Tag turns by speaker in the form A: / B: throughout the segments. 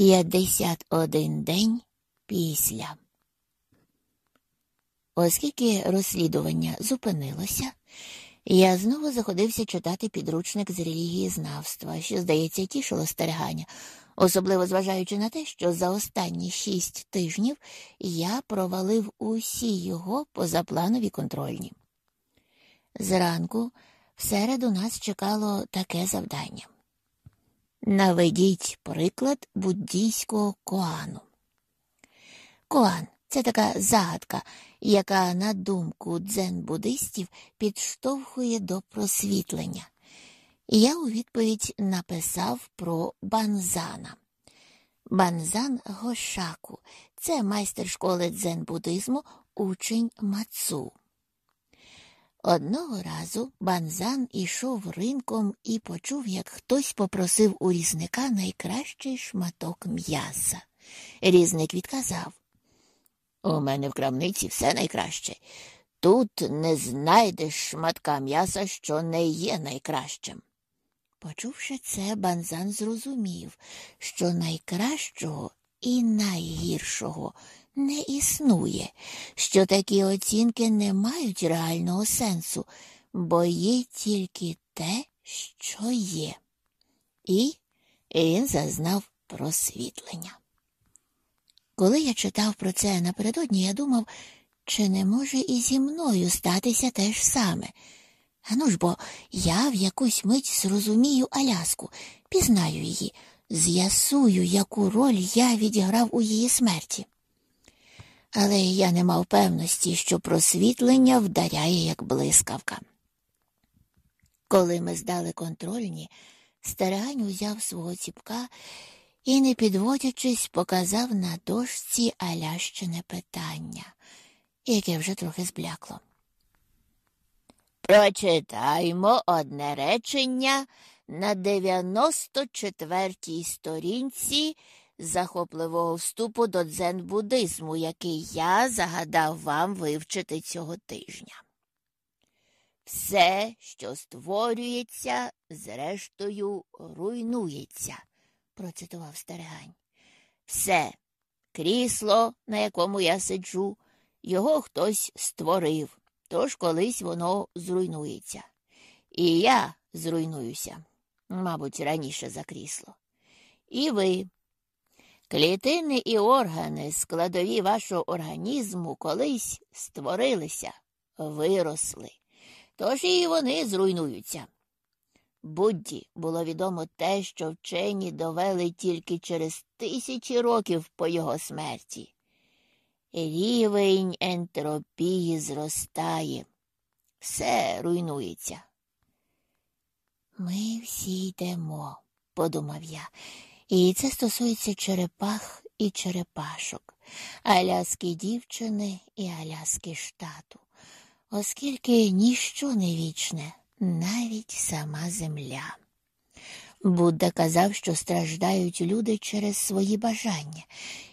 A: 51 день після. Оскільки розслідування зупинилося, я знову заходився читати підручник з релігієзнавства, що, здається, тішило стерегання, особливо зважаючи на те, що за останні шість тижнів я провалив усі його позапланові контрольні. Зранку в середу нас чекало таке завдання. Наведіть приклад буддійського коану. Коан це така загадка, яка, на думку дзен-буддистів, підштовхує до просвітлення. Я у відповідь написав про банзана. Банзан Гошаку це майстер школи дзен-буддизму, учень Мацу. Одного разу банзан ішов ринком і почув, як хтось попросив у різника найкращий шматок м'яса. Різник відказав У мене в крамниці все найкраще. Тут не знайдеш шматка м'яса, що не є найкращим. Почувши це, банзан зрозумів, що найкращого і найгіршого не існує, що такі оцінки не мають реального сенсу, бо є тільки те, що є. І він зазнав просвітлення. Коли я читав про це напередодні, я думав, чи не може і зі мною статися те ж саме. Ану ж бо я в якусь мить зрозумію Аляску, пізнаю її, з'ясую, яку роль я відіграв у її смерті але я не мав певності, що просвітлення вдаряє, як блискавка. Коли ми здали контрольні, старань узяв свого ціпка і, не підводячись, показав на дошці алящине питання, яке вже трохи зблякло. Прочитаймо одне речення на 94-й сторінці захопливого вступу до дзен-буддизму, який я загадав вам вивчити цього тижня. Все, що створюється, зрештою руйнується, процитував старигань. Все крісло, на якому я сиджу, його хтось створив, тож колись воно зруйнується. І я зруйнуюся, мабуть, раніше за крісло. І ви, Клітини і органи, складові вашого організму, колись створилися, виросли, тож і вони зруйнуються. Будді було відомо те, що вчені довели тільки через тисячі років по його смерті. Рівень ентропії зростає, все руйнується. Ми всі йдемо, подумав я. І це стосується черепах і черепашок, аляски дівчини і аляски штату, оскільки ніщо не вічне, навіть сама земля. Будда казав, що страждають люди через свої бажання,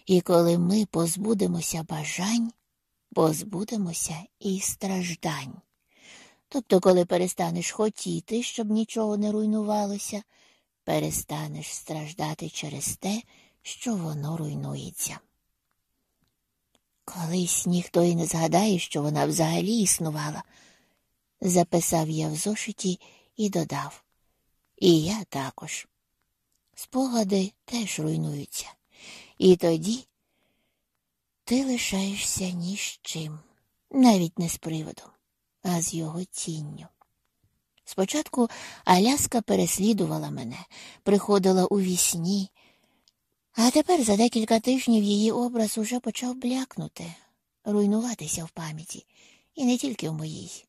A: і коли ми позбудемося бажань, позбудемося і страждань. Тобто, коли перестанеш хотіти, щоб нічого не руйнувалося перестанеш страждати через те, що воно руйнується. Колись ніхто й не згадає, що вона взагалі існувала, записав я в зошиті і додав. І я також. Спогади теж руйнуються, і тоді ти лишаєшся ні з чим, навіть не з приводом, а з його тінню. Спочатку Аляска переслідувала мене, приходила у вісні, а тепер за декілька тижнів її образ уже почав блякнути, руйнуватися в пам'яті, і не тільки в моїй,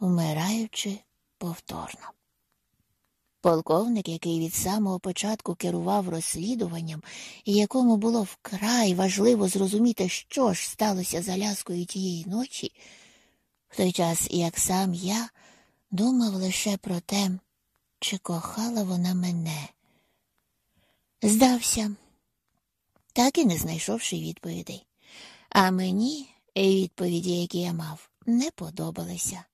A: вмираючи повторно. Полковник, який від самого початку керував розслідуванням і якому було вкрай важливо зрозуміти, що ж сталося з Аляскою тієї ночі, в той час, як сам я думав лише про те, чи кохала вона мене. Здався, так і не знайшовши відповідей. А мені відповіді, які я мав, не подобалися.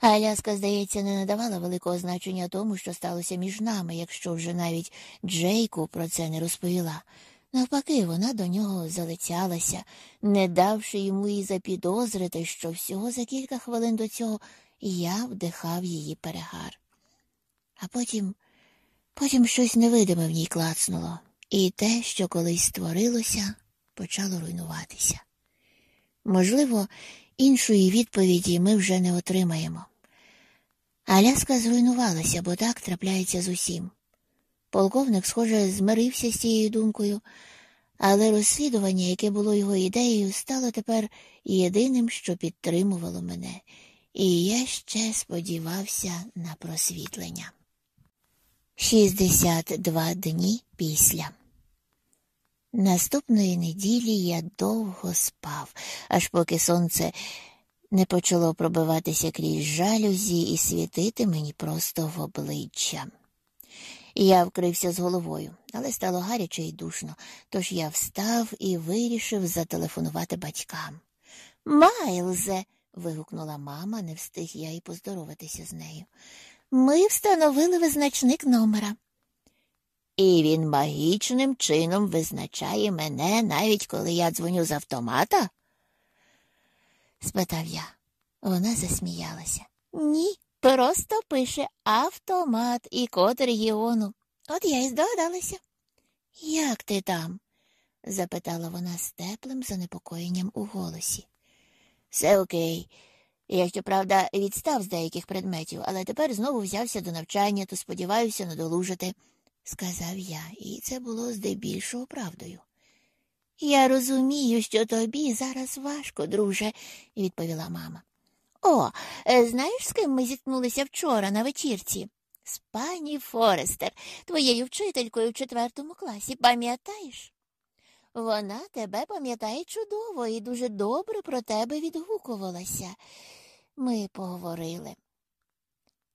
A: Аляска, здається, не надавала великого значення тому, що сталося між нами, якщо вже навіть Джейку про це не розповіла. Навпаки, вона до нього залицялася, не давши йому і запідозрити, що всього за кілька хвилин до цього я вдихав її перегар. А потім, потім щось невидиме в ній клацнуло, і те, що колись створилося, почало руйнуватися. Можливо, іншої відповіді ми вже не отримаємо. Аляска зруйнувалася, бо так трапляється з усім. Полковник, схоже, змирився з цією думкою, але розслідування, яке було його ідеєю, стало тепер єдиним, що підтримувало мене, і я ще сподівався на просвітлення. 62 дні після. Наступної неділі я довго спав, аж поки сонце не почало пробиватися крізь жалюзі і світити мені просто в обличчя. Я вкрився з головою, але стало гаряче і душно, тож я встав і вирішив зателефонувати батькам. Майлзе. Вигукнула мама, не встиг я й поздороватися з нею. Ми встановили визначник номера. І він магічним чином визначає мене, навіть коли я дзвоню з автомата? спитав я. Вона засміялася. Ні, просто пише автомат і код регіону. От я й здогадалася. Як ти там? запитала вона з теплим занепокоєнням у голосі. Все окей. Я, щоправда, відстав з деяких предметів, але тепер знову взявся до навчання, то сподіваюся надолужити, сказав я, і це було здебільшого правдою. Я розумію, що тобі зараз важко, друже, відповіла мама. О, е, знаєш, з ким ми зіткнулися вчора на вечірці? З пані Форестер, твоєю вчителькою в четвертому класі, пам'ятаєш? Вона тебе пам'ятає чудово і дуже добре про тебе відгукувалася. Ми поговорили.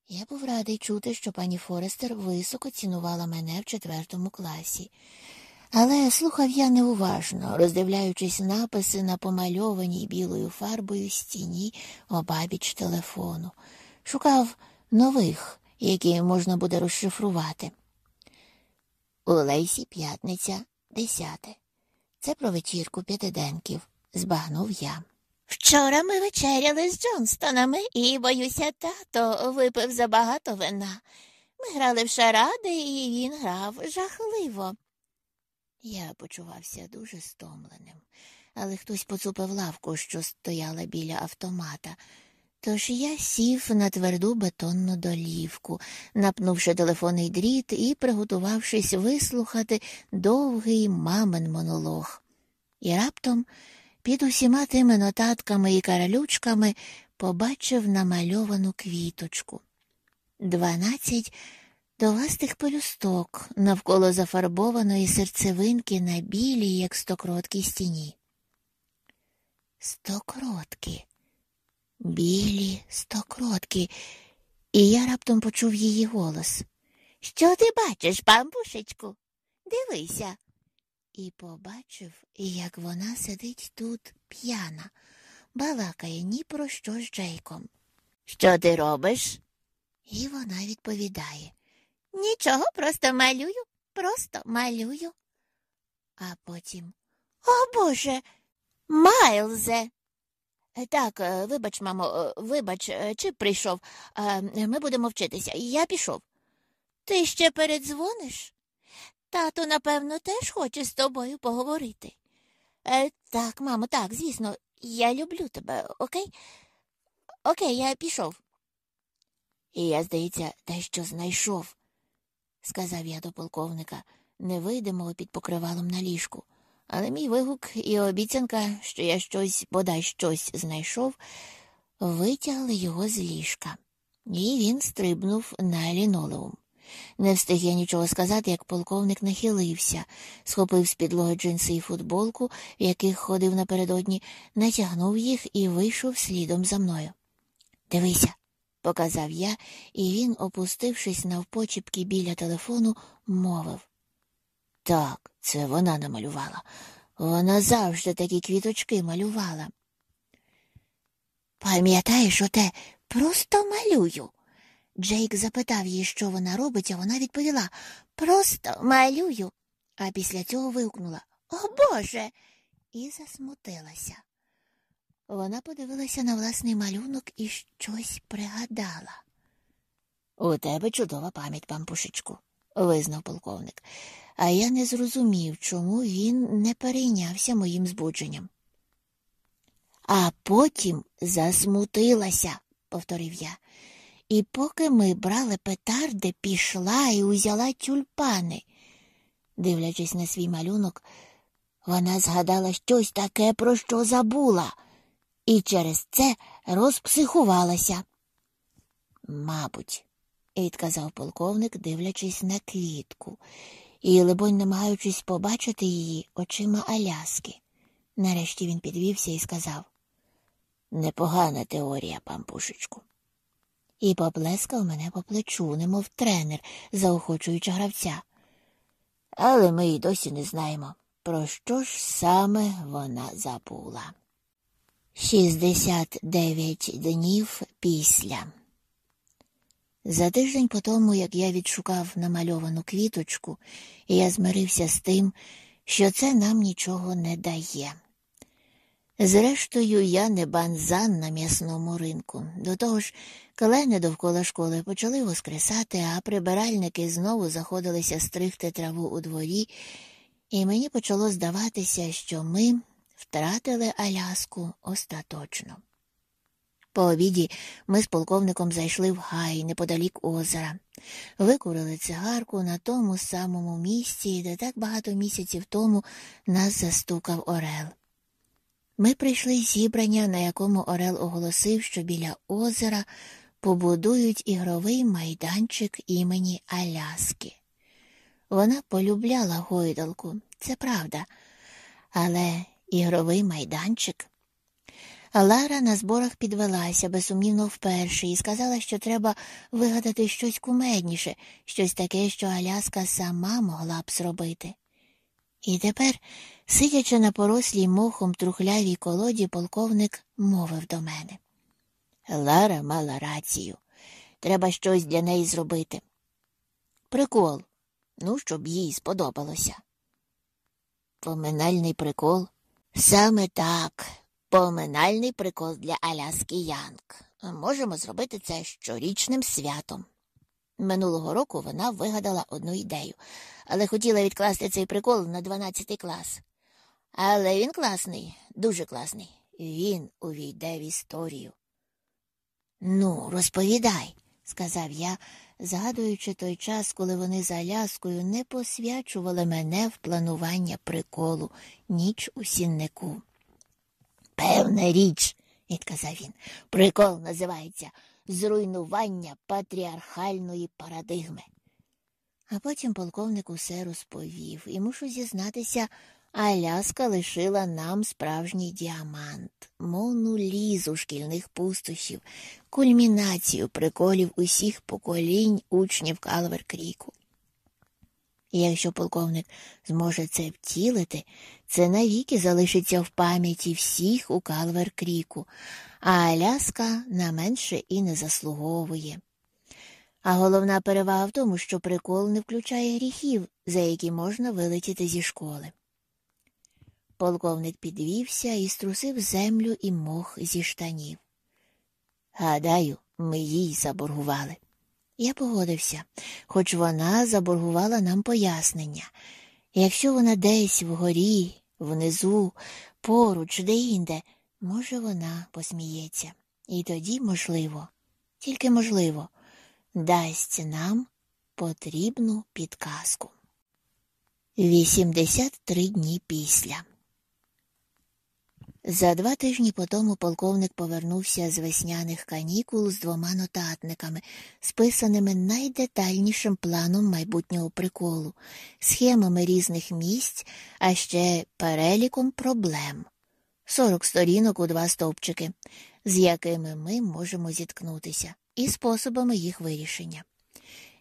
A: Я був радий чути, що пані Форестер високо цінувала мене в четвертому класі. Але слухав я неуважно, роздивляючись написи на помальованій білою фарбою стіні обабіч телефону, шукав нових, які можна буде розшифрувати. У Лейсі п'ятниця десяте. Це про вечірку п'ятиденків, збагнув я. Вчора ми вечеряли з Джонстонами і, боюся, тато випив забагато вина. Ми грали в шаради, і він грав жахливо. Я почувався дуже стомленим, але хтось поцупив лавку, що стояла біля автомата. Тож я сів на тверду бетонну долівку, напнувши телефонний дріт і приготувавшись вислухати довгий мамин монолог. І раптом під усіма тими нотатками і каралючками побачив намальовану квіточку. Дванадцять Довастих пелюсток навколо зафарбованої серцевинки на білій, як стокротки стіні. Стокротки, білі стокротки, і я раптом почув її голос. Що ти бачиш, бамбушечку? Дивися. І побачив, як вона сидить тут п'яна, балакає ні про що з Джейком. Що ти робиш? І вона відповідає. Нічого, просто малюю, просто малюю. А потім О Боже, Майлзе. Так, е, вибач, мамо, е, вибач, е, чи прийшов. Ми будемо вчитися. Я пішов. Ти ще передзвониш? Тато, напевно, теж хоче з тобою поговорити. Так, мамо, так, звісно, я люблю тебе, окей? Окей, я пішов. І я, здається, дещо знайшов сказав я до полковника, невидимого під покривалом на ліжку. Але мій вигук і обіцянка, що я щось, бодай щось знайшов, витягли його з ліжка, і він стрибнув на лінолеум. Не встиг я нічого сказати, як полковник нахилився, схопив з підлоги джинси і футболку, в яких ходив напередодні, натягнув їх і вийшов слідом за мною. Дивися, показав я, і він, опустившись навпочіпки біля телефону, мовив. Так, це вона намалювала. Вона завжди такі квіточки малювала. Пам'ятаєш оте Просто малюю. Джейк запитав її, що вона робить, а вона відповіла Просто малюю. А після цього вигукнула О Боже. і засмутилася. Вона подивилася на власний малюнок і щось пригадала. У тебе чудова пам'ять, пампушечку, визнав полковник, а я не зрозумів, чому він не перейнявся моїм збудженням. А потім засмутилася, повторив я. І поки ми брали петарди, пішла і узяла тюльпани. Дивлячись на свій малюнок, вона згадала щось таке, про що забула, і через це розпсихувалася. Мабуть, відказав полковник, дивлячись на квітку, і, либонь, намагаючись побачити її очима Аляски. Нарешті він підвівся і сказав Непогана теорія, пампушечку і поплескав мене по плечу, немов тренер, заохочуючи гравця. Але ми й досі не знаємо, про що ж саме вона забула. Шістдесят дев'ять днів після. За тиждень по тому, як я відшукав намальовану квіточку, я змирився з тим, що це нам нічого не дає. Зрештою, я не банзан на м'ясному ринку. До того ж, Клени довкола школи почали воскресати, а прибиральники знову заходилися стригти траву у дворі, і мені почало здаватися, що ми втратили Аляску остаточно. По обіді ми з полковником зайшли в гай неподалік озера, викурили цигарку на тому самому місці, де так багато місяців тому нас застукав Орел. Ми прийшли зібрання, на якому Орел оголосив, що біля озера побудують ігровий майданчик імені Аляски. Вона полюбляла гойдалку, це правда, але ігровий майданчик. Лара на зборах підвелася, безсумнівно вперше, і сказала, що треба вигадати щось кумедніше, щось таке, що Аляска сама могла б зробити. І тепер, сидячи на порослій мохом трухлявій колоді, полковник мовив до мене. Лара мала рацію. Треба щось для неї зробити. Прикол, ну, щоб їй сподобалося. Поминальний прикол. Саме так. Поминальний прикол для Аляски Янг. Можемо зробити це щорічним святом. Минулого року вона вигадала одну ідею, але хотіла відкласти цей прикол на 12 клас. Але він класний, дуже класний. Він увійде в історію. Ну, розповідай, сказав я, згадуючи той час, коли вони за Аляскою не посвячували мене в планування приколу ніч у сіннику. Певна річ, відказав він, прикол називається зруйнування патріархальної парадигми. А потім полковник усе розповів і мушу зізнатися, Аляска лишила нам справжній діамант, мовну лізу шкільних пустощів, кульмінацію приколів усіх поколінь учнів Калвер Кріку. І якщо полковник зможе це втілити, це навіки залишиться в пам'яті всіх у Калвер Кріку, а Аляска на менше і не заслуговує. А головна перевага в тому, що прикол не включає гріхів, за які можна вилетіти зі школи. Полковник підвівся і струсив землю і мох зі штанів. Гадаю, ми їй заборгували. Я погодився, хоч вона заборгувала нам пояснення. Якщо вона десь вгорі, внизу, поруч, де інде, може, вона посміється. І тоді, можливо, тільки можливо, дасть нам потрібну підказку. 83 дні після. За два тижні по тому полковник повернувся з весняних канікул з двома нотатниками, списаними найдетальнішим планом майбутнього приколу, схемами різних місць, а ще переліком проблем. Сорок сторінок у два стовпчики, з якими ми можемо зіткнутися, і способами їх вирішення.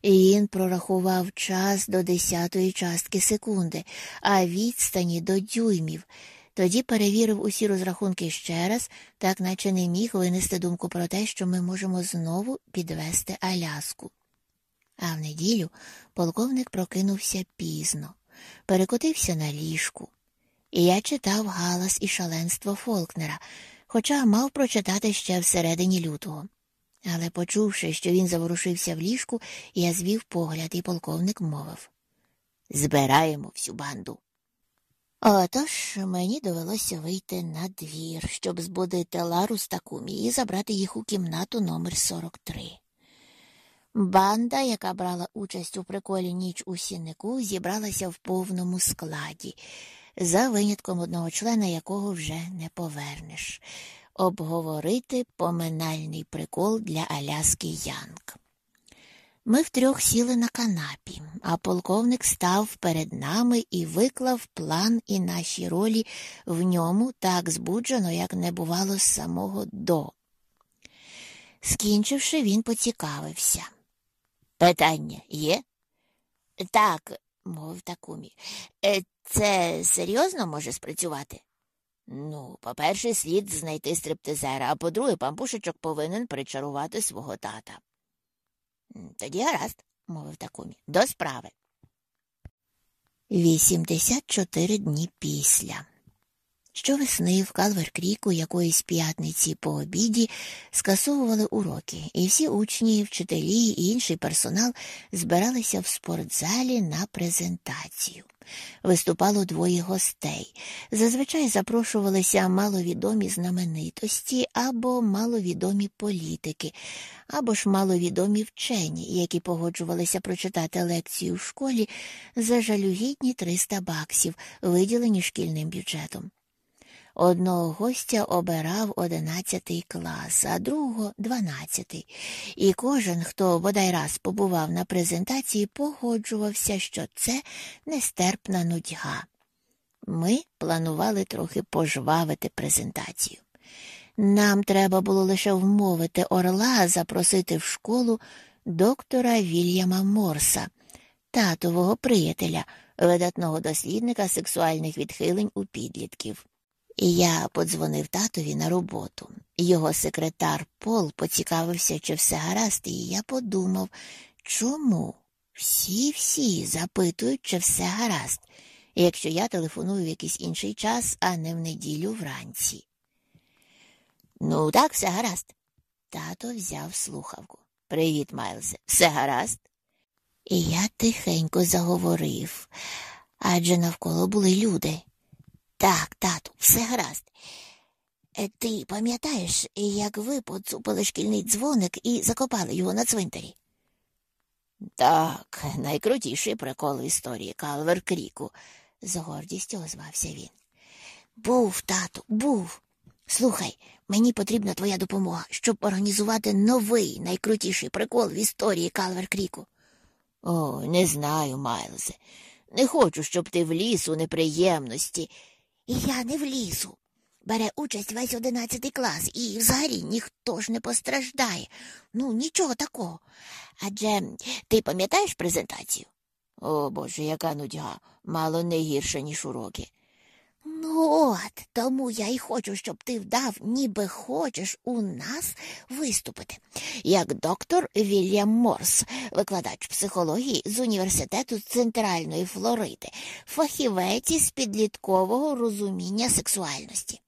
A: Він прорахував час до десятої частки секунди, а відстані до дюймів. Тоді перевірив усі розрахунки ще раз, так наче не міг винести думку про те, що ми можемо знову підвести Аляску. А в неділю полковник прокинувся пізно, перекотився на ліжку. І я читав галас і шаленство Фолкнера, хоча мав прочитати ще всередині лютого. Але, почувши, що він заворушився в ліжку, я звів погляд, і полковник мовив Збираємо всю банду. Отож мені довелося вийти на двір, щоб збудити Лару з Такумі і забрати їх у кімнату номер 43. Банда, яка брала участь у приколі ніч у сіннику, зібралася в повному складі, за винятком одного члена, якого вже не повернеш, обговорити поминальний прикол для Аляски Янг. Ми втрьох сіли на канапі, а полковник став перед нами і виклав план і наші ролі в ньому так збуджено, як не бувало з самого до. Скінчивши, він поцікавився. Питання є? Так, мовив Такумі. «Е, це серйозно може спрацювати? Ну, по-перше, слід знайти стриптизера, а по-друге, пампушечок повинен причарувати свого тата. Тоді гаразд, мовив Такумі, до справи. Вісімдесят чотири дні після. Щовесни в Калверкріку якоїсь п'ятниці по обіді скасовували уроки, і всі учні, вчителі і інший персонал збиралися в спортзалі на презентацію. Виступало двоє гостей. Зазвичай запрошувалися маловідомі знаменитості або маловідомі політики, або ж маловідомі вчені, які погоджувалися прочитати лекцію в школі за жалюгідні 300 баксів, виділені шкільним бюджетом. Одного гостя обирав одинадцятий клас, а другого дванадцятий. І кожен, хто бодай раз побував на презентації, погоджувався, що це нестерпна нудьга. Ми планували трохи пожвавити презентацію. Нам треба було лише вмовити орла запросити в школу доктора Вільяма Морса, татового приятеля, видатного дослідника сексуальних відхилень у підлітків. І я подзвонив татові на роботу. Його секретар Пол поцікавився, чи все гаразд, і я подумав, чому всі всі запитують, чи все гаразд, якщо я телефоную в якийсь інший час, а не в неділю вранці. Ну, так, все гаразд. Тато взяв слухавку. Привіт, Майлзе, все гаразд? І я тихенько заговорив, адже навколо були люди. Так, тату, все гаразд. Е, ти пам'ятаєш, як ви поцупили шкільний дзвоник і закопали його на цвинтарі? Так, найкрутіший прикол в історії Калвер Кріку, з гордістю озвався він. Був, тату, був. Слухай, мені потрібна твоя допомога, щоб організувати новий найкрутіший прикол в історії Калвер Кріку. О, не знаю, Майлзе. Не хочу, щоб ти вліз у неприємності. І я не влізу. Бере участь весь одинадцятий клас, і взагалі ніхто ж не постраждає. Ну, нічого такого. Адже ти пам'ятаєш презентацію? О Боже, яка нудьга, мало не гірше, ніж уроки. Ну от, тому я й хочу, щоб ти вдав, ніби хочеш у нас виступити, як доктор Вільям Морс, викладач психології з університету Центральної Флориди, фахівець із підліткового розуміння сексуальності.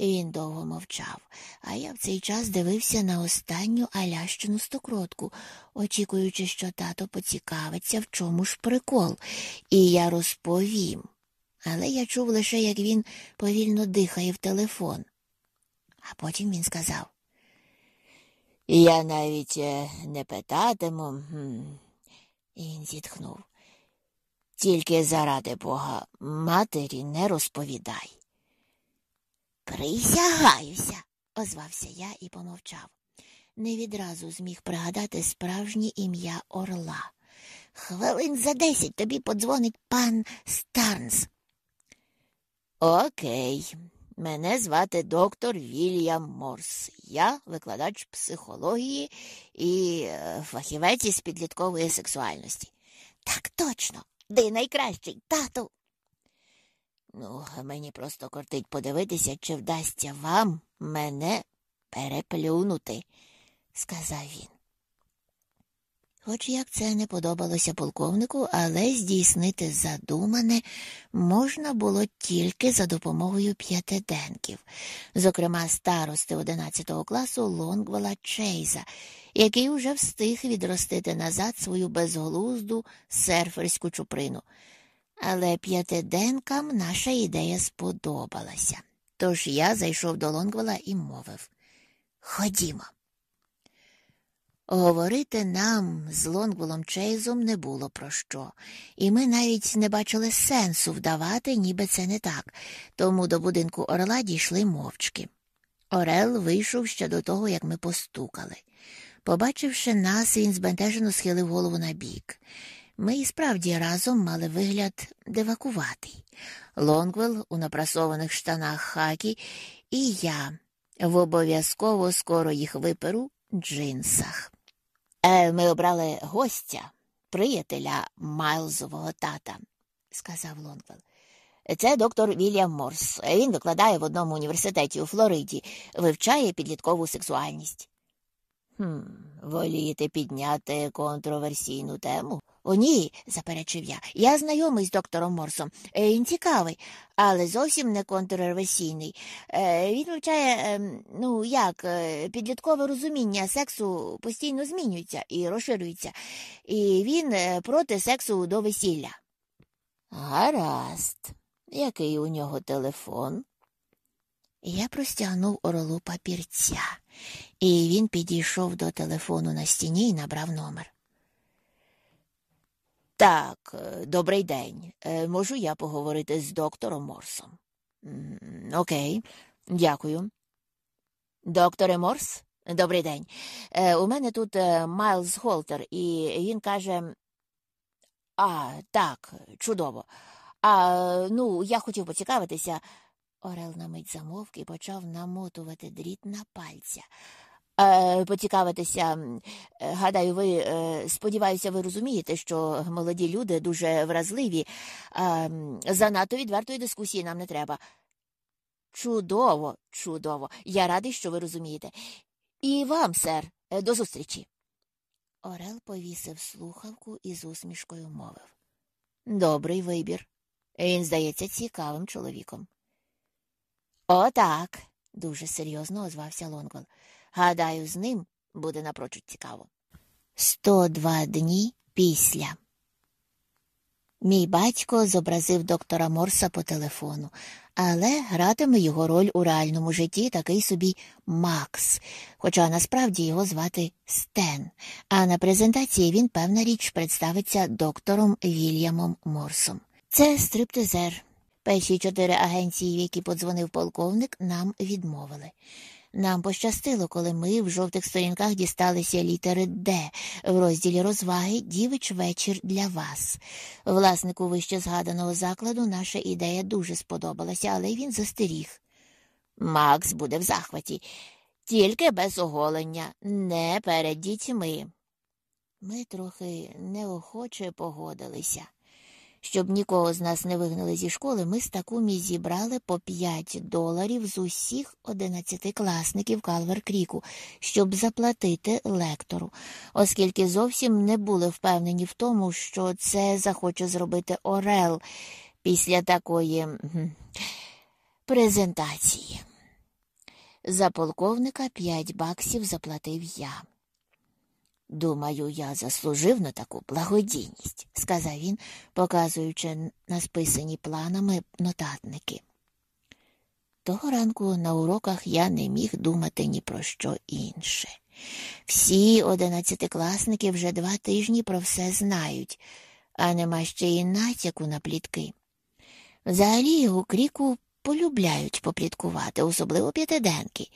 A: Він довго мовчав, а я в цей час дивився на останню алящину стокротку, очікуючи, що тато поцікавиться, в чому ж прикол, і я розповім але я чув лише, як він повільно дихає в телефон. А потім він сказав Я навіть е, не питатиму. І він зітхнув. Тільки заради бога матері не розповідай. Присягаюся, озвався я і помовчав. Не відразу зміг пригадати справжнє ім'я Орла. Хвилин за десять тобі подзвонить пан Старнс. Окей, мене звати доктор Вільям Морс. Я викладач психології і е, фахівець із підліткової сексуальності. Так точно, ти найкращий, тату. Ну, мені просто кортить подивитися, чи вдасться вам мене переплюнути, сказав він. Хоч як це не подобалося полковнику, але здійснити задумане можна було тільки за допомогою п'ятиденків, зокрема старости 11 класу Лонгвела Чейза, який уже встиг відростити назад свою безглузду серферську чуприну. Але п'ятиденкам наша ідея сподобалася. Тож я зайшов до Лонгвела і мовив Ходімо. Говорити нам з Лонгвелом Чейзом не було про що, і ми навіть не бачили сенсу вдавати, ніби це не так, тому до будинку орла дійшли мовчки. Орел вийшов ще до того, як ми постукали. Побачивши нас, він збентежено схилив голову на бік. Ми і справді разом мали вигляд дивакуватий. Лонгвелл у напрасованих штанах хакі, і я в, обов'язково скоро їх виперу джинсах. Е, Ми обрали гостя, приятеля Майлзового тата, сказав Лонгвелл. Це доктор Вільям Морс. Він викладає в одному університеті у Флориді, вивчає підліткову сексуальність. «Хм, Волієте підняти контроверсійну тему? О, ні, заперечив я. Я знайомий з доктором Морсом. Е, він цікавий, але зовсім не контроверсійний. Е, він вивчає, ем, ну як, е, підліткове розуміння сексу постійно змінюється і розширюється, і він проти сексу до весілля. Гаразд, який у нього телефон? Я простягнув орлу папірця, і він підійшов до телефону на стіні і набрав номер. Так, е, добрий день. Е, можу я поговорити з доктором Морсом? Окей, дякую. Докторе Морс, добрий день. Е, у мене тут Майлз Холтер, і він каже. А, так, чудово. А ну, я хотів поцікавитися. Орел на мить замовк і почав намотувати дріт на пальця. Е, поцікавитися. Е, гадаю, ви е, сподіваюся, ви розумієте, що молоді люди дуже вразливі, занадто відвертої дискусії нам не треба. Чудово, чудово. Я радий, що ви розумієте. І вам, сер, до зустрічі. Орел повісив слухавку і з усмішкою мовив. Добрий вибір. Він здається цікавим чоловіком. О так, дуже серйозно озвався Лонгвел. Гадаю, з ним буде напрочуд цікаво. Сто два дні після. Мій батько зобразив доктора Морса по телефону, але гратиме його роль у реальному житті такий собі Макс, хоча насправді його звати Стен, а на презентації він, певна річ, представиться доктором Вільямом Морсом. Це стриптизер. Перші чотири агенції, в які подзвонив полковник, нам відмовили. Нам пощастило, коли ми в жовтих сторінках дісталися літери Д в розділі розваги Дівич вечір для вас. Власнику вище згаданого закладу наша ідея дуже сподобалася, але він застеріг. Макс буде в захваті, тільки без оголення, не перед дітьми. Ми трохи неохоче погодилися. Щоб нікого з нас не вигнали зі школи, ми з такумі зібрали по 5 доларів з усіх одинадцятикласників Калвер Кріку, щоб заплатити лектору, оскільки зовсім не були впевнені в тому, що це захоче зробити Орел після такої презентації. За полковника 5 баксів заплатив я. Думаю, я заслужив на таку благодійність, сказав він, показуючи на списані планами нотатники. Того ранку на уроках я не міг думати ні про що інше. Всі одинадцятикласники вже два тижні про все знають, а нема ще й натяку на плітки. Взагалі його кріку полюбляють попліткувати, особливо п'ятиденки,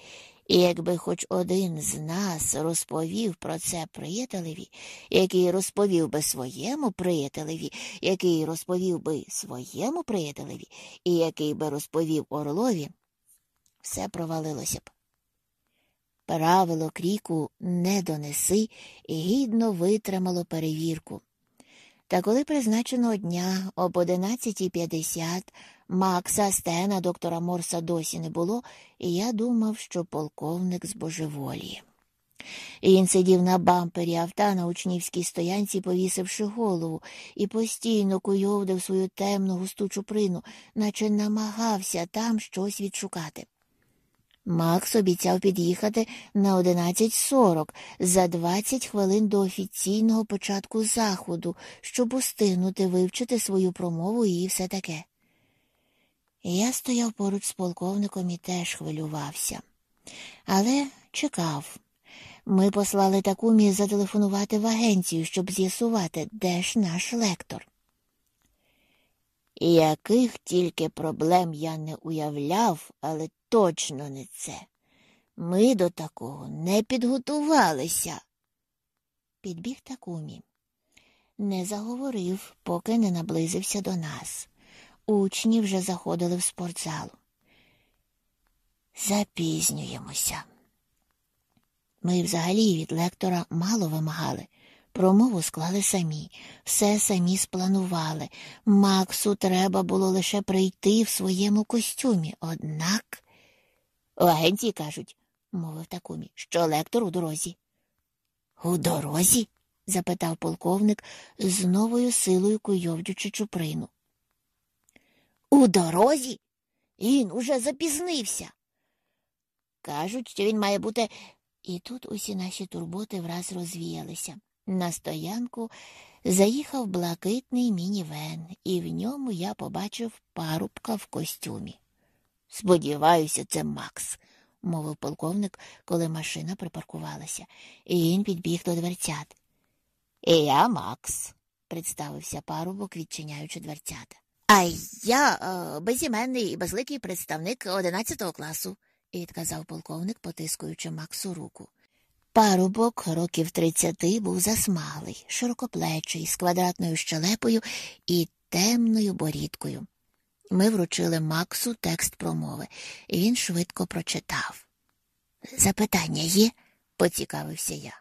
A: і якби хоч один з нас розповів про це приятелеві, який розповів би своєму приятелеві, який розповів би своєму приятелеві, і який би розповів Орлові, все провалилося б. Правило кріку не донеси гідно витримало перевірку. Та коли призначеного дня об 11.50 Макса Стена, доктора Морса досі не було, і я думав, що полковник збожеволіє. Він сидів на бампері авто на учнівській стоянці, повісивши голову, і постійно куйовдив свою темну густу чуприну, наче намагався там щось відшукати. Макс обіцяв під'їхати на 11.40 за 20 хвилин до офіційного початку заходу, щоб устигнути вивчити свою промову і все таке. Я стояв поруч з полковником і теж хвилювався, але чекав. Ми послали такумі зателефонувати в агенцію, щоб з'ясувати, де ж наш лектор. Яких тільки проблем я не уявляв, але точно не це. Ми до такого не підготувалися. Підбіг такумі. Не заговорив, поки не наблизився до нас. Учні вже заходили в спортзалу. Запізнюємося. Ми взагалі від лектора мало вимагали. Промову склали самі, все самі спланували. Максу треба було лише прийти в своєму костюмі. Однак у агенції кажуть, мовив такумі, що лектор у дорозі. У дорозі? запитав полковник з новою силою куйовдючи чуприну. У дорозі? Він уже запізнився. Кажуть, що він має бути. І тут усі наші турботи враз розвіялися. На стоянку заїхав блакитний мінівен, і в ньому я побачив парубка в костюмі. Сподіваюся, це Макс, мовив полковник, коли машина припаркувалася, і він підбіг до дверцят. І я Макс, представився парубок, відчиняючи дверцята. А я е, безіменний і безликий представник одинадцятого класу, відказав полковник, потискуючи Максу руку. Парубок років тридцяти був засмалий, широкоплечий, з квадратною щелепою і темною борідкою. Ми вручили Максу текст промови, і він швидко прочитав. Запитання є? поцікавився я.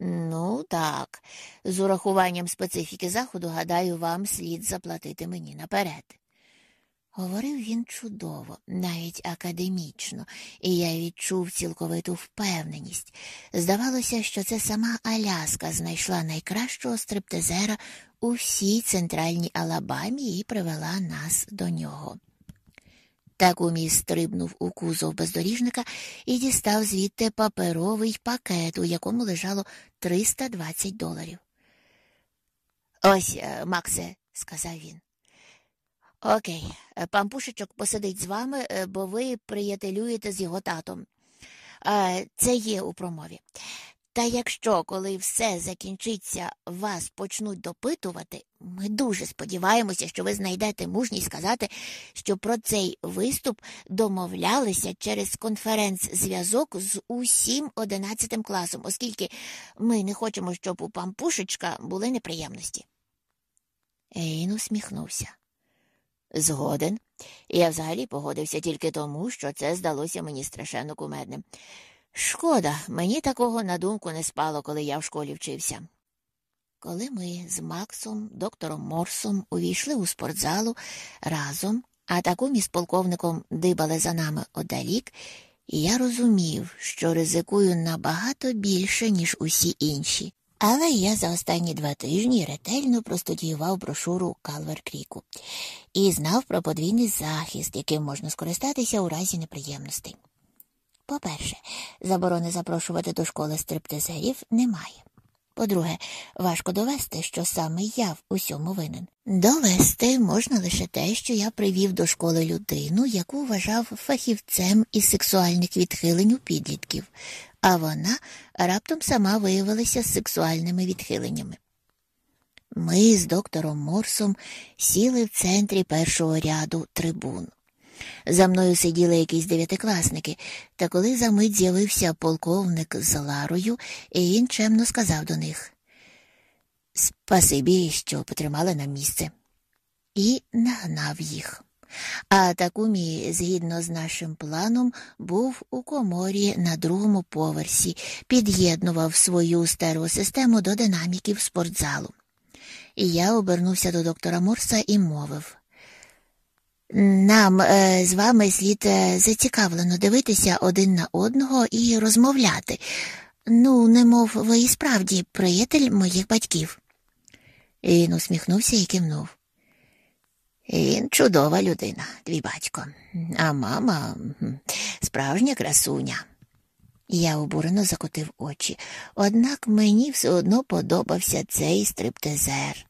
A: Ну, так, з урахуванням специфіки заходу, гадаю, вам слід заплатити мені наперед. Говорив він чудово, навіть академічно, і я відчув цілковиту впевненість. Здавалося, що це сама Аляска знайшла найкращого стриптизера у всій центральній Алабамі і привела нас до нього. Такумі стрибнув у кузов бездоріжника і дістав звідти паперовий пакет, у якому лежало 320 доларів. Ось, е, Максе, сказав він. Окей, е, пампушечок посидить з вами, е, бо ви приятелюєте з його татом. Це є у промові. Та якщо, коли все закінчиться, вас почнуть допитувати, ми дуже сподіваємося, що ви знайдете мужність сказати, що про цей виступ домовлялися через конференц-зв'язок з усім одинадцятим класом, оскільки ми не хочемо, щоб у пампушечка були неприємності. Ейн усміхнувся. Згоден. Я взагалі погодився тільки тому, що це здалося мені страшенно кумедним. Шкода, мені такого на думку не спало, коли я в школі вчився. Коли ми з Максом, доктором Морсом увійшли у спортзалу разом, а такому з полковником дибали за нами одалік, я розумів, що ризикую набагато більше, ніж усі інші. Але я за останні два тижні ретельно простудіював брошуру Калвер Кріку і знав про подвійний захист, яким можна скористатися у разі неприємностей. По-перше, заборони запрошувати до школи стриптизерів немає. По-друге, важко довести, що саме я в усьому винен. Довести можна лише те, що я привів до школи людину, яку вважав фахівцем із сексуальних відхилень у підлітків, а вона раптом сама виявилася з сексуальними відхиленнями. Ми з доктором Морсом сіли в центрі першого ряду трибун. За мною сиділи якісь дев'ятикласники, та коли за мить з'явився полковник з Ларою, і він чемно сказав до них Спасибі, що потримали нам місце, і нагнав їх. А Такумі, згідно з нашим планом, був у коморі на другому поверсі, під'єднував свою стереосистему до динаміків спортзалу. Я обернувся до доктора Морса і мовив. Нам е, з вами слід е, зацікавлено дивитися один на одного і розмовляти. Ну, немов ви і справді приятель моїх батьків. Він усміхнувся і кивнув. Він чудова людина, твій батько, а мама справжня красуня. Я обурено закотив очі, однак мені все одно подобався цей стриптизер.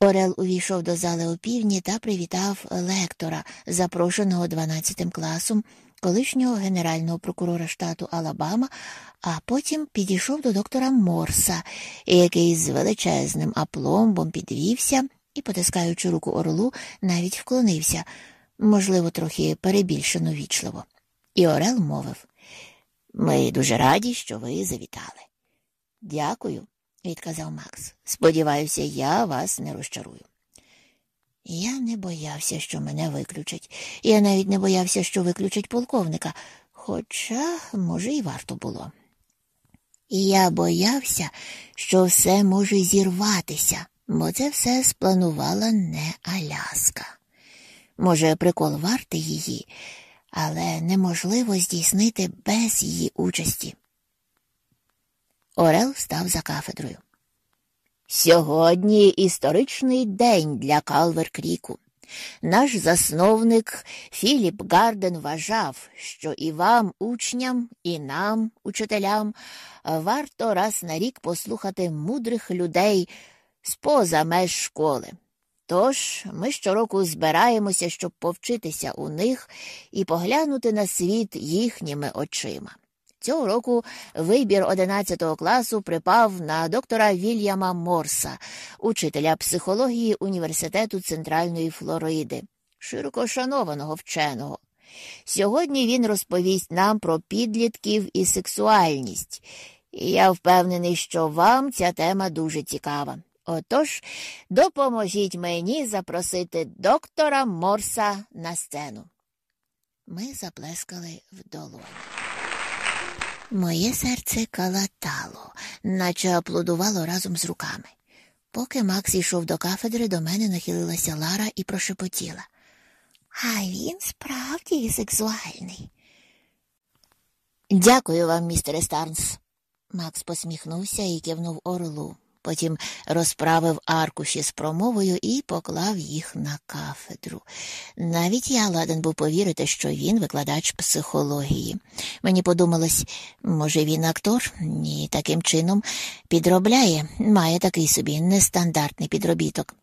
A: Орел увійшов до зали опівдні та привітав лектора, запрошеного 12 класом, колишнього генерального прокурора штату Алабама, а потім підійшов до доктора Морса, який з величезним апломбом підвівся і, потискаючи руку орлу, навіть вклонився, можливо, трохи перебільшено вічливо. І Орел мовив Ми дуже раді, що ви завітали. Дякую, відказав Макс. Сподіваюся, я вас не розчарую. Я не боявся, що мене виключать. Я навіть не боявся, що виключать полковника, хоча, може, і варто було. Я боявся, що все може зірватися, бо це все спланувала не Аляска. Може, прикол варти її, але неможливо здійснити без її участі. Орел став за кафедрою. Сьогодні історичний день для Калвер Кріку. Наш засновник Філіп Гарден вважав, що і вам, учням, і нам, учителям, варто раз на рік послухати мудрих людей споза меж школи. Тож ми щороку збираємося, щоб повчитися у них і поглянути на світ їхніми очима. Цього року вибір 11 класу припав на доктора Вільяма Морса, учителя психології Університету Центральної Флориди, широко шанованого вченого. Сьогодні він розповість нам про підлітків і сексуальність, і я впевнений, що вам ця тема дуже цікава. Отож, допоможіть мені запросити доктора Морса на сцену. Ми заплескали в долоні. Моє серце калатало, наче аплодувало разом з руками. Поки Макс йшов до кафедри, до мене нахилилася Лара і прошепотіла. А він справді сексуальний. Дякую вам, містере Старнс. Макс посміхнувся і кивнув орлу потім розправив аркуші з промовою і поклав їх на кафедру. Навіть я ладен був повірити, що він викладач психології. Мені подумалось, може, він актор, і таким чином підробляє, має такий собі нестандартний підробіток.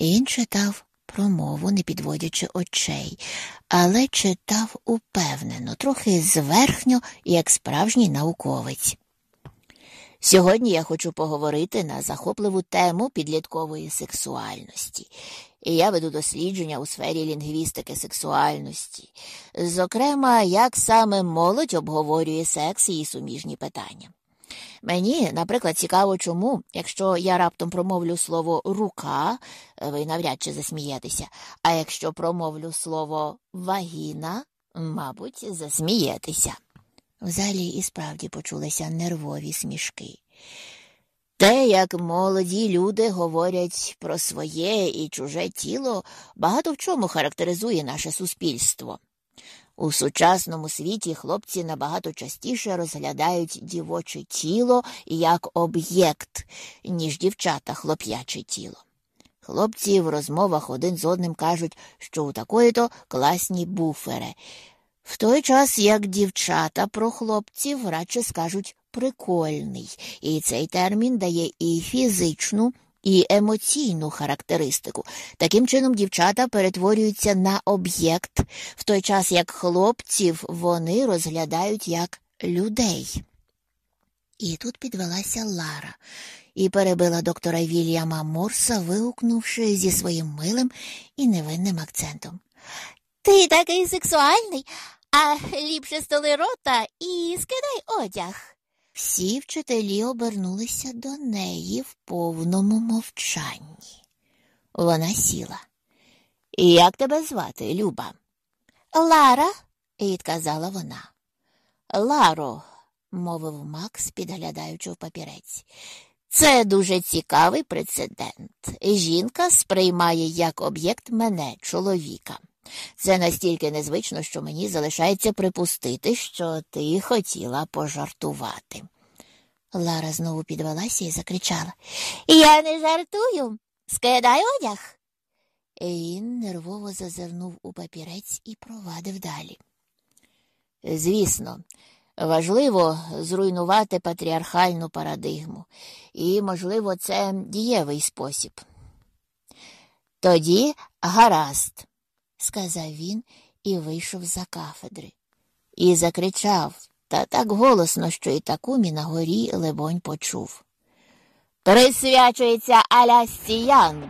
A: Він читав промову, не підводячи очей, але читав упевнено, трохи зверхньо, як справжній науковець. Сьогодні я хочу поговорити на захопливу тему підліткової сексуальності. І я веду дослідження у сфері лінгвістики сексуальності, зокрема, як саме молодь обговорює секс і суміжні питання. Мені, наприклад, цікаво, чому, якщо я раптом промовлю слово рука, ви навряд чи засмієтеся, а якщо промовлю слово вагіна, мабуть, засмієтеся. В залі і справді почулися нервові смішки. Те, як молоді люди говорять про своє і чуже тіло, багато в чому характеризує наше суспільство. У сучасному світі хлопці набагато частіше розглядають дівоче тіло як об'єкт, ніж дівчата хлоп'яче тіло. Хлопці в розмовах один з одним кажуть, що у такої то класні буфери, в той час як дівчата про хлопців радше скажуть прикольний, і цей термін дає і фізичну, і емоційну характеристику. Таким чином, дівчата перетворюються на об'єкт, в той час як хлопців вони розглядають як людей. І тут підвелася Лара і перебила доктора Вільяма Морса, вигукнувши зі своїм милим і невинним акцентом. Ти такий сексуальний, а ліпше столи рота і скидай одяг. Всі вчителі обернулися до неї в повному мовчанні. Вона сіла. Як тебе звати, Люба? Лара, відказала вона. Ларо, мовив Макс, підглядаючи в папірець. Це дуже цікавий прецедент. Жінка сприймає як об'єкт мене, чоловіка. Це настільки незвично, що мені залишається припустити, що ти хотіла пожартувати. Лара знову підвелася і закричала Я не жартую. Скидай одяг. Він нервово зазирнув у папірець і провадив далі. Звісно, важливо зруйнувати патріархальну парадигму, і, можливо, це дієвий спосіб. Тоді гаразд, сказав він і вийшов за кафедри. І закричав та так голосно, що і такумі на горі, лебонь, почув. Присвячується Алясці Янг.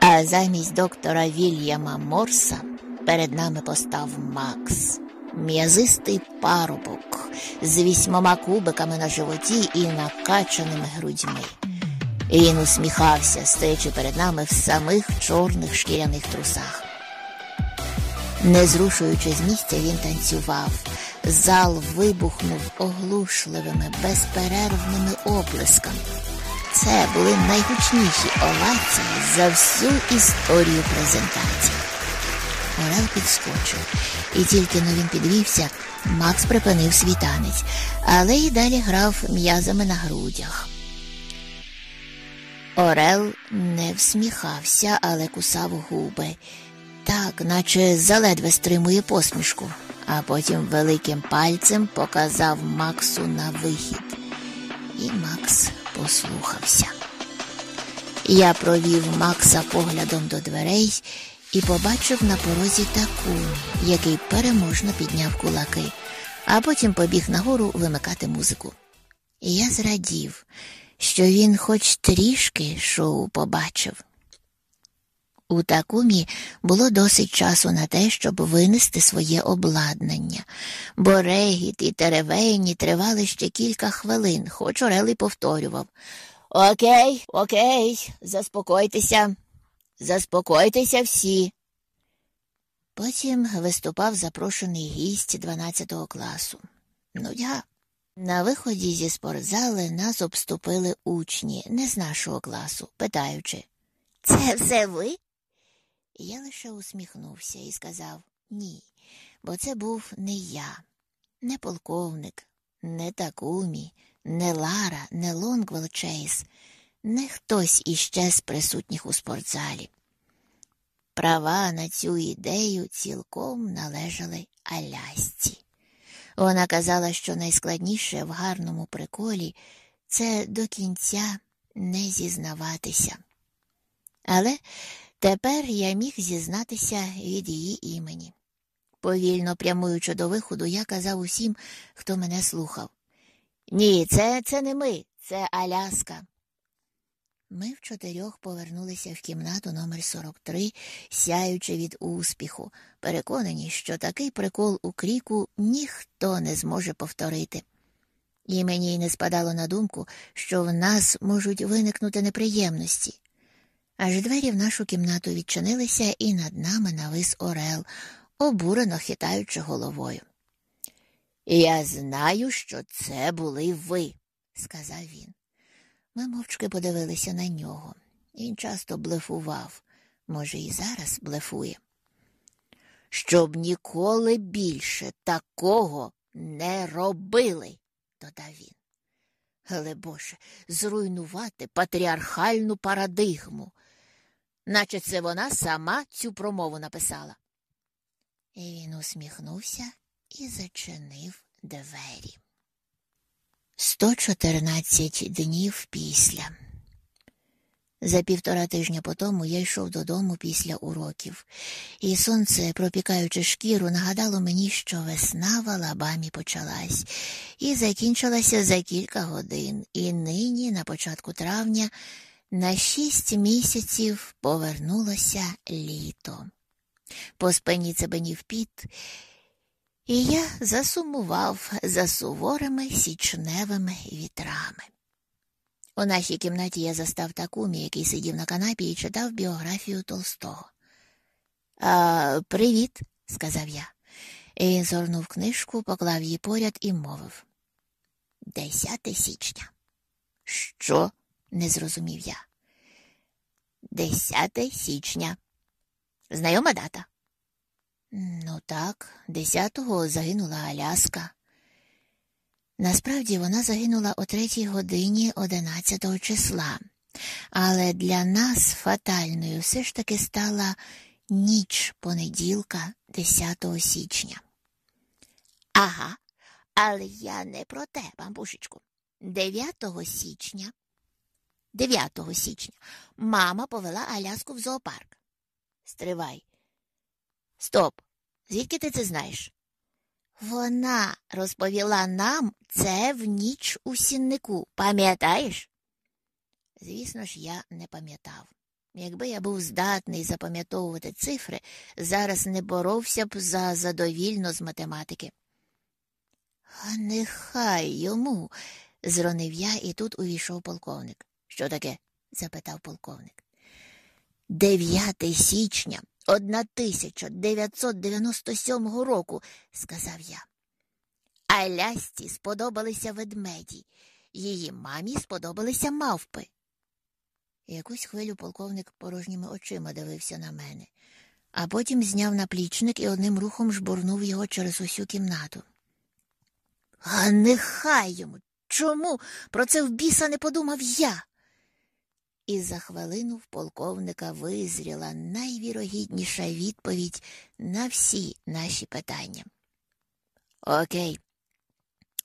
A: А замість доктора Вільяма Морса перед нами постав Макс, м'язистий парубок з вісьмома кубиками на животі і накачаними грудьми. Він усміхався, стоячи перед нами в самих чорних шкіряних трусах. Не зрушуючи з місця, він танцював. Зал вибухнув оглушливими, безперервними оплесками. Це були найгучніші овації за всю історію презентації. Орел підскочив, і тільки но він підвівся, Макс припинив свій танець, але й далі грав м'язами на грудях. Орел не всміхався, але кусав губи, так, наче заледве стримує посмішку, а потім великим пальцем показав Максу на вихід. І Макс послухався. Я провів Макса поглядом до дверей і побачив на порозі таку, який переможно підняв кулаки, а потім побіг нагору вимикати музику. І я зрадів, що він хоч трішки шоу побачив. У такумі було досить часу на те, щоб винести своє обладнання, бо регіт і теревені тривали ще кілька хвилин, хоч Орел і повторював Окей, окей, заспокойтеся, заспокойтеся всі. Потім виступав запрошений гість 12 класу. Нудьга. На виході зі спортзали нас обступили учні, не з нашого класу, питаючи Це все ви? Я лише усміхнувся і сказав ні, бо це був не я, не полковник, не такумі, не Лара, не Лонгвелл Чейз, не хтось іще з присутніх у спортзалі. Права на цю ідею цілком належали Алясці. Вона казала, що найскладніше в гарному приколі це до кінця не зізнаватися. Але тепер я міг зізнатися від її імені. Повільно прямуючи до виходу, я казав усім, хто мене слухав. Ні, це це не ми, це Аляска. Ми в чотирьох повернулися в кімнату номер 43, сяючи від успіху, переконані, що такий прикол у кріку ніхто не зможе повторити. І мені й не спадало на думку, що в нас можуть виникнути неприємності. Аж двері в нашу кімнату відчинилися, і над нами навис Орел, обурено хитаючи головою. Я знаю, що це були ви, сказав він. Ми мовчки подивилися на нього. Він часто блефував, може, і зараз блефує. Щоб ніколи більше такого не робили, додав він. Але Боже, зруйнувати патріархальну парадигму, наче це вона сама цю промову написала. І він усміхнувся і зачинив двері. 114 днів після. За півтора тижня по тому я йшов додому після уроків, і сонце, пропікаючи шкіру, нагадало мені, що весна в Алабамі почалась і закінчилася за кілька годин, і нині, на початку травня, на шість місяців повернулося літо. По спині цебенів піт, і я засумував за суворими січневими вітрами. У нашій кімнаті я застав такумі, який сидів на канапі і читав біографію Толстого. «А, Привіт, сказав я. І Він згорнув книжку, поклав її поряд і мовив. Десяте січня. Що? Не зрозумів я. Десяте січня. Знайома дата? Ну так, десятого загинула Аляска. Насправді вона загинула о третій годині одинадцятого числа, але для нас фатальною все ж таки стала ніч понеділка, 10 січня. Ага, але я не про те, бамбушечку. 9 січня, 9 січня мама повела Аляску в зоопарк. Стривай. Стоп. Звідки ти це знаєш? Вона розповіла нам це в ніч у сіннику. Пам'ятаєш? Звісно ж, я не пам'ятав. Якби я був здатний запам'ятовувати цифри, зараз не боровся б за задовільно з математики. А нехай йому, зронив я, і тут увійшов полковник. Що таке? запитав полковник. 9 січня 1997 року, сказав я. Алясті сподобалися ведмеді, її мамі сподобалися мавпи. Якусь хвилю полковник порожніми очима дивився на мене, а потім зняв наплічник і одним рухом жбурнув його через усю кімнату. А нехай йому. Чому про це в біса не подумав я? І за хвилину в полковника визріла найвірогідніша відповідь на всі наші питання. Окей.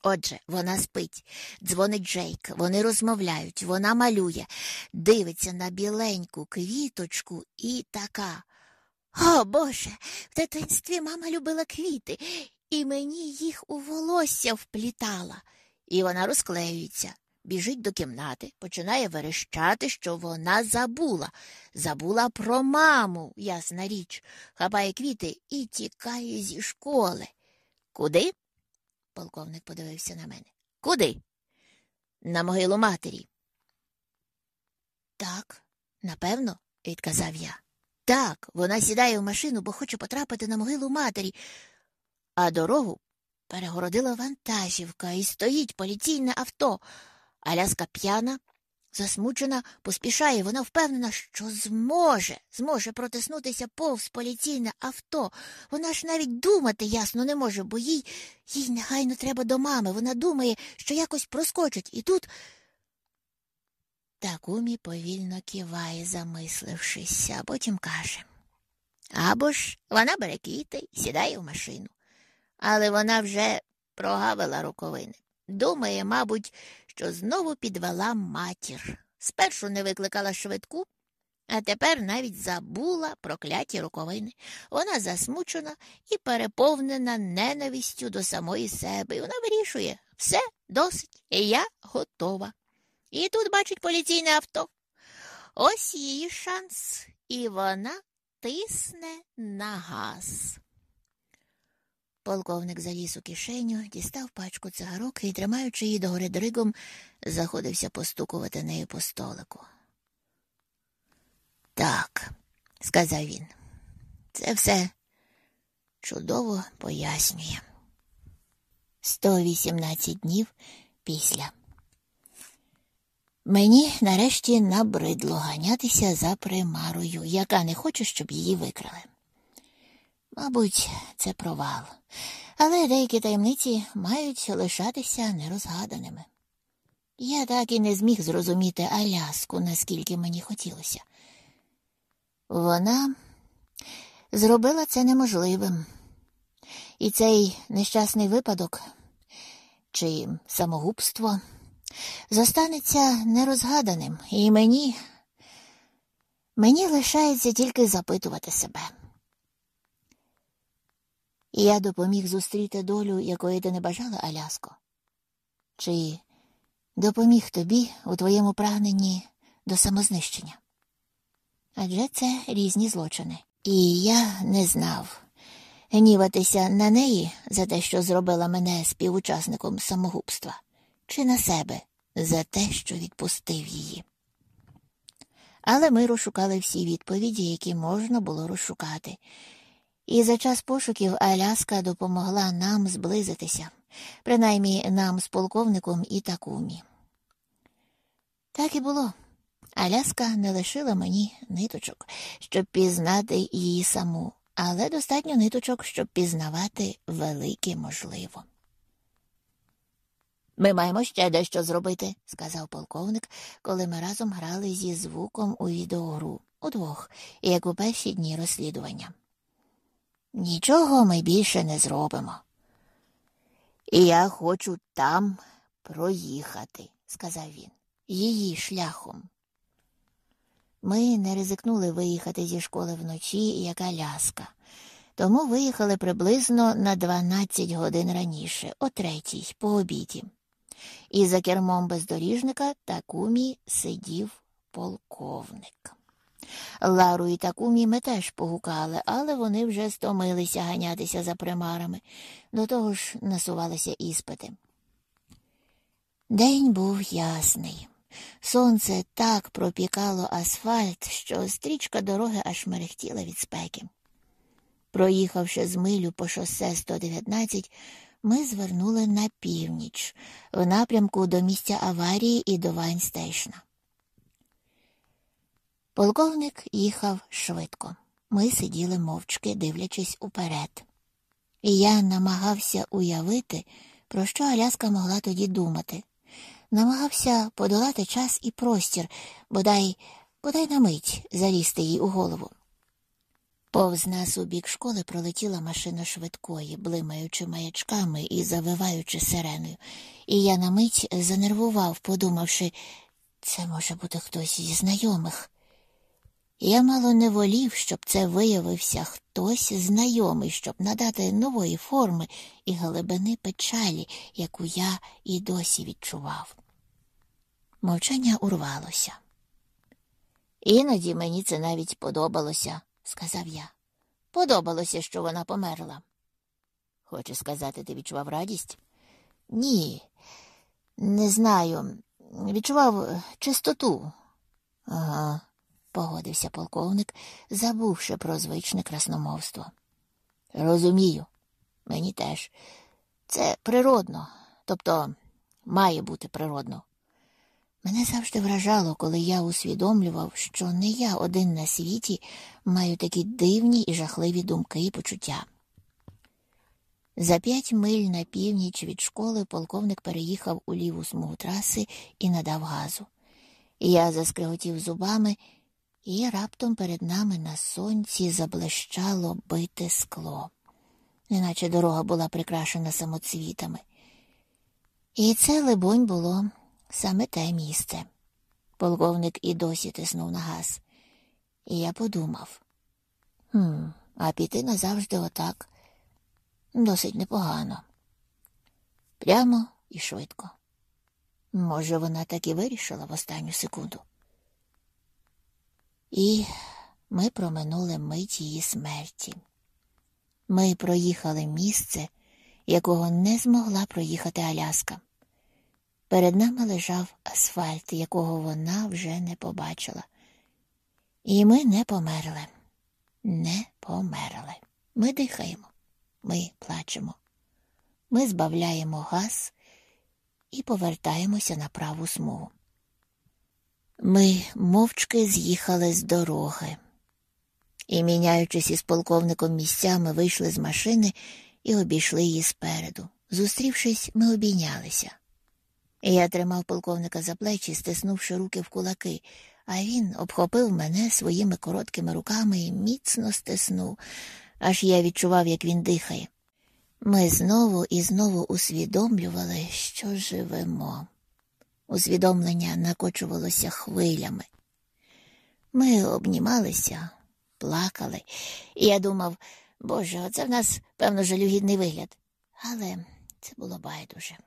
A: Отже, вона спить, дзвонить Джейк, вони розмовляють, вона малює, дивиться на біленьку квіточку і така. О Боже, в дитинстві мама любила квіти, і мені їх у волосся вплітала. І вона розклеюється, біжить до кімнати, починає верещати, що вона забула. Забула про маму, ясна річ, хапає квіти і тікає зі школи. Куди? Полковник подивився на мене. Куди? На могилу матері. Так, напевно, відказав я. Так, вона сідає в машину, бо хоче потрапити на могилу матері, а дорогу перегородила вантажівка і стоїть поліційне авто. Аляска п'яна, засмучена, поспішає, вона впевнена, що зможе, зможе протиснутися повз поліційне авто. Вона ж навіть думати ясно не може, бо їй їй негайно треба до мами. Вона думає, що якось проскочить. І тут. Такумі повільно киває, замислившись, а потім каже. Або ж вона бере квіти і сідає в машину. Але вона вже прогавила рукавини. Думає, мабуть, що знову підвела матір. Спершу не викликала швидку, а тепер навіть забула прокляті роковини. Вона засмучена і переповнена ненавистю до самої себе. І вона вирішує все досить, і я готова. І тут бачить поліційне авто. Ось її шанс, і вона тисне на газ. Полковник заліз у кишеню, дістав пачку цигарок і, тримаючи її догори дригом, заходився постукувати нею по столику. Так, сказав він, це все чудово пояснює. 118 днів після. Мені нарешті набридло ганятися за примарою, яка не хоче, щоб її викрали. Мабуть, це провал, але деякі таємниці мають лишатися нерозгаданими. Я так і не зміг зрозуміти Аляску, наскільки мені хотілося. Вона зробила це неможливим, і цей нещасний випадок чи самогубство зостанеться нерозгаданим, і мені, мені лишається тільки запитувати себе. Я допоміг зустріти долю, якої ти не бажала, Аляско? Чи допоміг тобі у твоєму прагненні до самознищення? Адже це різні злочини. І я не знав гніватися на неї за те, що зробила мене співучасником самогубства, чи на себе за те, що відпустив її. Але ми розшукали всі відповіді, які можна було розшукати. І за час пошуків Аляска допомогла нам зблизитися, принаймні нам з полковником і такумі. Так і було. Аляска не лишила мені ниточок, щоб пізнати її саму, але достатньо ниточок, щоб пізнавати велике можливо. Ми маємо ще дещо зробити, сказав полковник, коли ми разом грали зі звуком у відеогру удвох, як у перші дні розслідування. Нічого ми більше не зробимо. І я хочу там проїхати, сказав він, її шляхом. Ми не ризикнули виїхати зі школи вночі, як Аляска, тому виїхали приблизно на 12 годин раніше, о третій, по обіді. І за кермом бездоріжника Такумі сидів полковник. Лару і Такумі ми теж погукали, але вони вже стомилися ганятися за примарами, до того ж насувалися іспити. День був ясний. Сонце так пропікало асфальт, що стрічка дороги аж мерехтіла від спеки. Проїхавши з милю по шосе 119, ми звернули на північ, в напрямку до місця аварії і до Вайн-стейшна. Полковник їхав швидко. Ми сиділи мовчки, дивлячись уперед. І я намагався уявити, про що Аляска могла тоді думати. Намагався подолати час і простір, бодай бодай на мить залізти їй у голову. Повз нас у бік школи пролетіла машина швидкої, блимаючи маячками і завиваючи сиреною, і я на мить занервував, подумавши, це може бути хтось зі знайомих. Я мало не волів, щоб це виявився хтось знайомий, щоб надати нової форми і глибини печалі, яку я і досі відчував. Мовчання урвалося. Іноді мені це навіть подобалося, сказав я. Подобалося, що вона померла. Хочеш сказати, ти відчував радість? Ні, не знаю. Відчував чистоту. Ага погодився полковник, забувши про звичне красномовство. Розумію, мені теж. Це природно, тобто має бути природно. Мене завжди вражало, коли я усвідомлював, що не я один на світі маю такі дивні і жахливі думки і почуття. За п'ять миль на північ від школи полковник переїхав у ліву смугу траси і надав газу. Я заскриготів зубами і раптом перед нами на сонці заблищало бите скло, неначе дорога була прикрашена самоцвітами. І це, либонь, було саме те місце. Полковник і досі тиснув на газ. І я подумав хм, а піти назавжди отак досить непогано. Прямо і швидко. Може, вона так і вирішила в останню секунду. І ми проминули мить її смерті. Ми проїхали місце, якого не змогла проїхати Аляска. Перед нами лежав асфальт, якого вона вже не побачила. І ми не померли, не померли. Ми дихаємо, ми плачемо, ми збавляємо газ і повертаємося на праву смугу. Ми мовчки з'їхали з дороги і, міняючись із полковником місцями, вийшли з машини і обійшли її спереду. Зустрівшись, ми обійнялися. Я тримав полковника за плечі, стиснувши руки в кулаки, а він обхопив мене своїми короткими руками і міцно стиснув, аж я відчував, як він дихає. Ми знову і знову усвідомлювали, що живемо усвідомлення накочувалося хвилями. Ми обнімалися, плакали, і я думав, Боже, оце в нас, певно, жалюгідний вигляд. Але це було байдуже.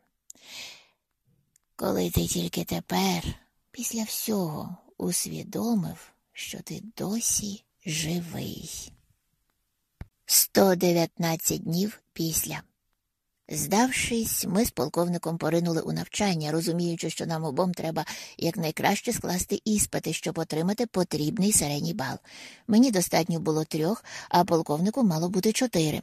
A: Коли ти тільки тепер, після всього, усвідомив, що ти досі живий. 119 днів після. Здавшись, ми з полковником поринули у навчання, розуміючи, що нам обом треба якнайкраще скласти іспити, щоб отримати потрібний середній бал. Мені достатньо було трьох, а полковнику мало бути чотири.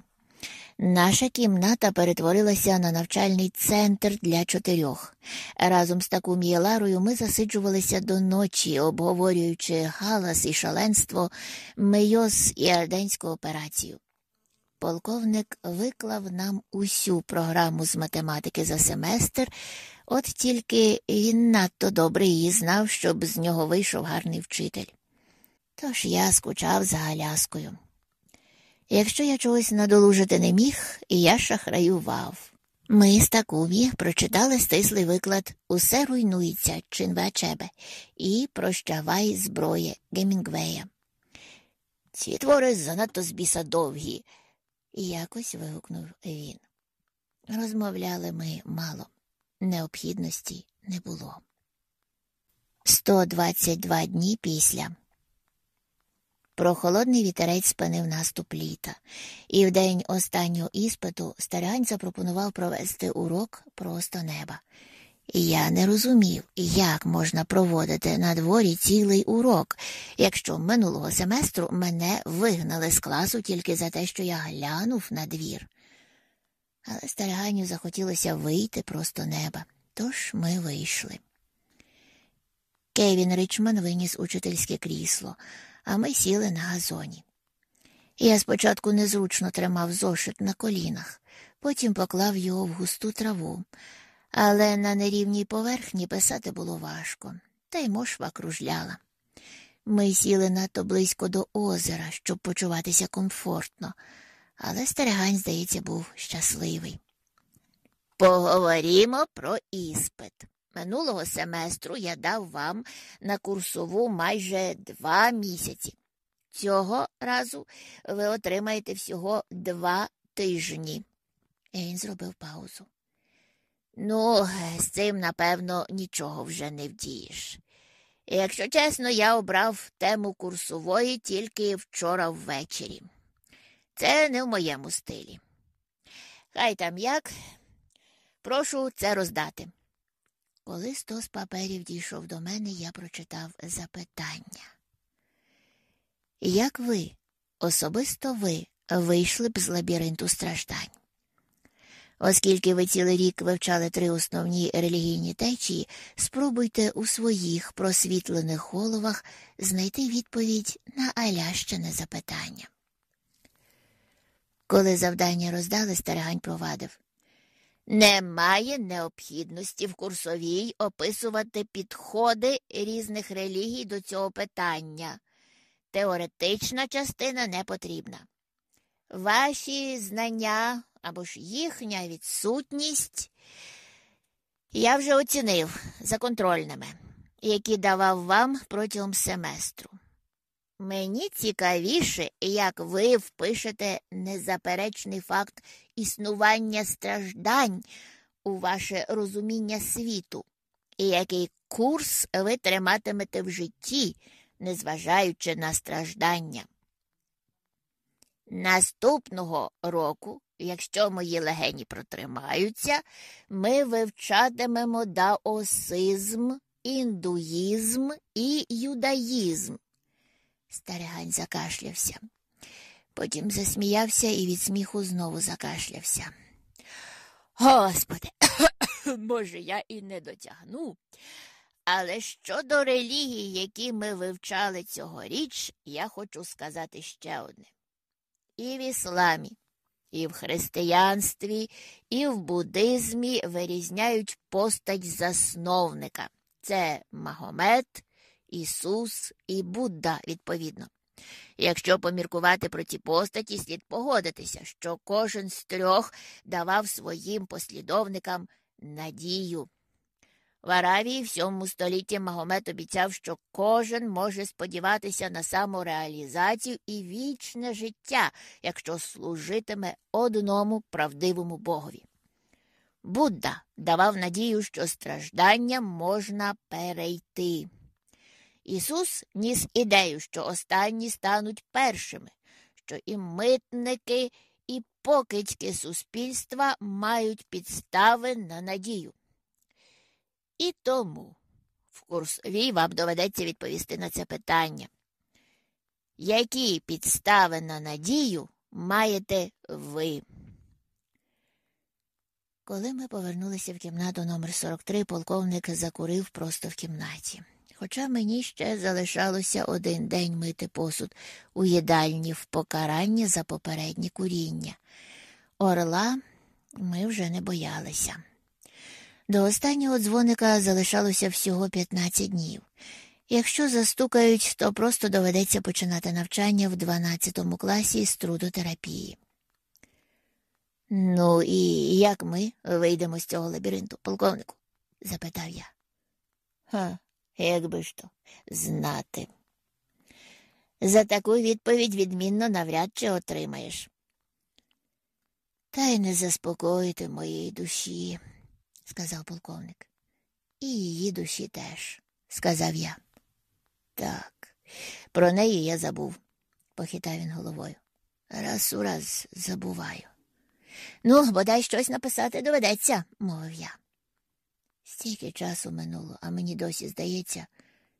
A: Наша кімната перетворилася на навчальний центр для чотирьох. Разом з таку Єларою ми засиджувалися до ночі, обговорюючи галас і шаленство, мейоз і арденську операцію. Полковник виклав нам усю програму з математики за семестр, от тільки він надто добре її знав, щоб з нього вийшов гарний вчитель. Тож я скучав за Аляскою. Якщо я чогось надолужити не міг, я шахраював. Ми з Такумі прочитали стислий виклад Усе руйнується, Чинвачебе і Прощавай зброє Гемінгвея. Ці твори занадто з біса довгі, якось вигукнув він. Розмовляли ми мало, необхідності не було. 122 дні після. Прохолодний вітерець спинив наступ літа, і в день останнього іспиту старань запропонував провести урок просто неба. Я не розумів, як можна проводити на дворі цілий урок, якщо минулого семестру мене вигнали з класу тільки за те, що я глянув на двір. Але стариганню захотілося вийти просто неба, тож ми вийшли. Кевін Ричман виніс учительське крісло а ми сіли на газоні. Я спочатку незручно тримав зошит на колінах, потім поклав його в густу траву, але на нерівній поверхні писати було важко, та й мошва кружляла. Ми сіли надто близько до озера, щоб почуватися комфортно, але стерегань, здається, був щасливий. Поговоримо про іспит. Минулого семестру я дав вам на курсову майже два місяці. Цього разу ви отримаєте всього два тижні. І він зробив паузу. Ну, з цим, напевно, нічого вже не вдієш. Якщо чесно, я обрав тему курсової тільки вчора ввечері. Це не в моєму стилі. Хай там як, прошу це роздати. Коли стос паперів дійшов до мене, я прочитав запитання. Як ви, особисто ви, вийшли б з лабіринту страждань? Оскільки ви цілий рік вивчали три основні релігійні течії, спробуйте у своїх просвітлених головах знайти відповідь на алящене запитання. Коли завдання роздали, старигань провадив. Немає необхідності в курсовій описувати підходи різних релігій до цього питання. Теоретична частина не потрібна. Ваші знання або ж їхня відсутність я вже оцінив за контрольними, які давав вам протягом семестру. Мені цікавіше, як ви впишете незаперечний факт існування страждань у ваше розуміння світу, і який курс ви триматимете в житті, незважаючи на страждання. Наступного року, якщо мої легені протримаються, ми вивчатимемо даосизм, індуїзм і юдаїзм. Старигань закашлявся. Потім засміявся і від сміху знову закашлявся. Господи, може, я і не дотягну. Але щодо релігій, які ми вивчали цьогоріч, я хочу сказати ще одне. І в ісламі, і в християнстві, і в буддизмі вирізняють постать засновника. Це Магомед, Ісус і Будда, відповідно. Якщо поміркувати про ці постаті, слід погодитися, що кожен з трьох давав своїм послідовникам надію. В Аравії в сьомому столітті Магомед обіцяв, що кожен може сподіватися на самореалізацію і вічне життя, якщо служитиме одному правдивому богові. Будда давав надію, що страждання можна перейти. Ісус ніс ідею, що останні стануть першими, що і митники, і покидьки суспільства мають підстави на надію. І тому в курсовій вам доведеться відповісти на це питання. Які підстави на надію маєте ви? Коли ми повернулися в кімнату номер 43 полковник закурив просто в кімнаті. Хоча мені ще залишалося один день мити посуд у їдальні в покаранні за попереднє куріння. Орла ми вже не боялися. До останнього дзвоника залишалося всього 15 днів. Якщо застукають, то просто доведеться починати навчання в 12 класі з трудотерапії. Ну, і як ми вийдемо з цього лабіринту, полковнику? запитав я. Ха, як би ж то знати. За таку відповідь відмінно навряд чи отримаєш. Та й не заспокоїти моєї душі, сказав полковник. І її душі теж, сказав я. Так, про неї я забув, похитав він головою. Раз у раз забуваю. Ну, бодай щось написати доведеться, мовив я. Стільки часу минуло, а мені досі здається,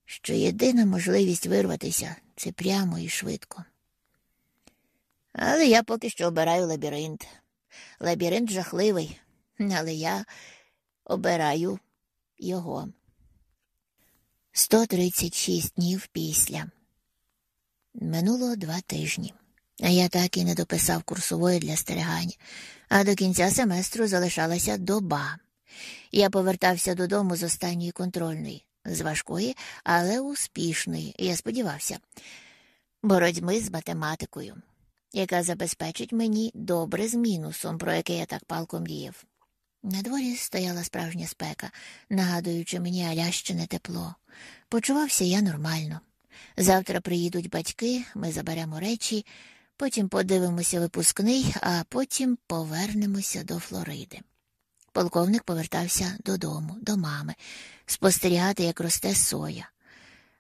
A: що єдина можливість вирватися це прямо і швидко. Але я поки що обираю лабіринт. Лабіринт жахливий, але я обираю його. 136 днів після. Минуло два тижні. А я так і не дописав курсової для стерегання, а до кінця семестру залишалася доба. Я повертався додому з останньої контрольної, з важкої, але успішної, я сподівався, боротьби з математикою, яка забезпечить мені добре з мінусом, про яке я так палко мріяв. На дворі стояла справжня спека, нагадуючи мені алящине тепло. Почувався я нормально. Завтра приїдуть батьки, ми заберемо речі, потім подивимося випускний, а потім повернемося до Флориди. Полковник повертався додому, до мами, спостерігати, як росте соя.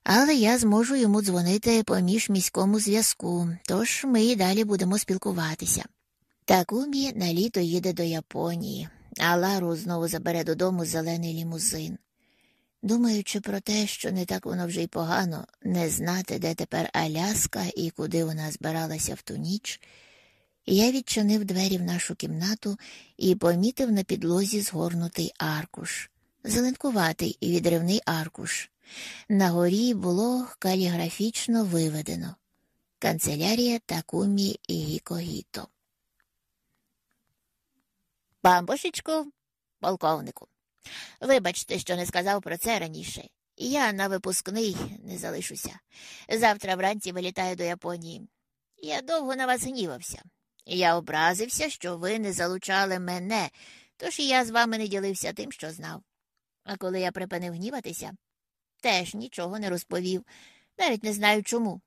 A: Але я зможу йому дзвонити по міжміському зв'язку, тож ми і далі будемо спілкуватися. Такумі на літо їде до Японії, а Лару знову забере додому зелений лімузин. Думаючи про те, що не так воно вже й погано не знати, де тепер Аляска і куди вона збиралася в ту ніч, я відчинив двері в нашу кімнату і помітив на підлозі згорнутий аркуш, зеленкуватий і відривний аркуш. На горі було каліграфічно виведено канцелярія Такумі Гікогіто. Бамбошечку, полковнику. Вибачте, що не сказав про це раніше. Я на випускний не залишуся. Завтра вранці вилітаю до Японії. Я довго на вас гнівався. Я образився, що ви не залучали мене, тож і я з вами не ділився тим, що знав. А коли я припинив гніватися, теж нічого не розповів, навіть не знаю чому.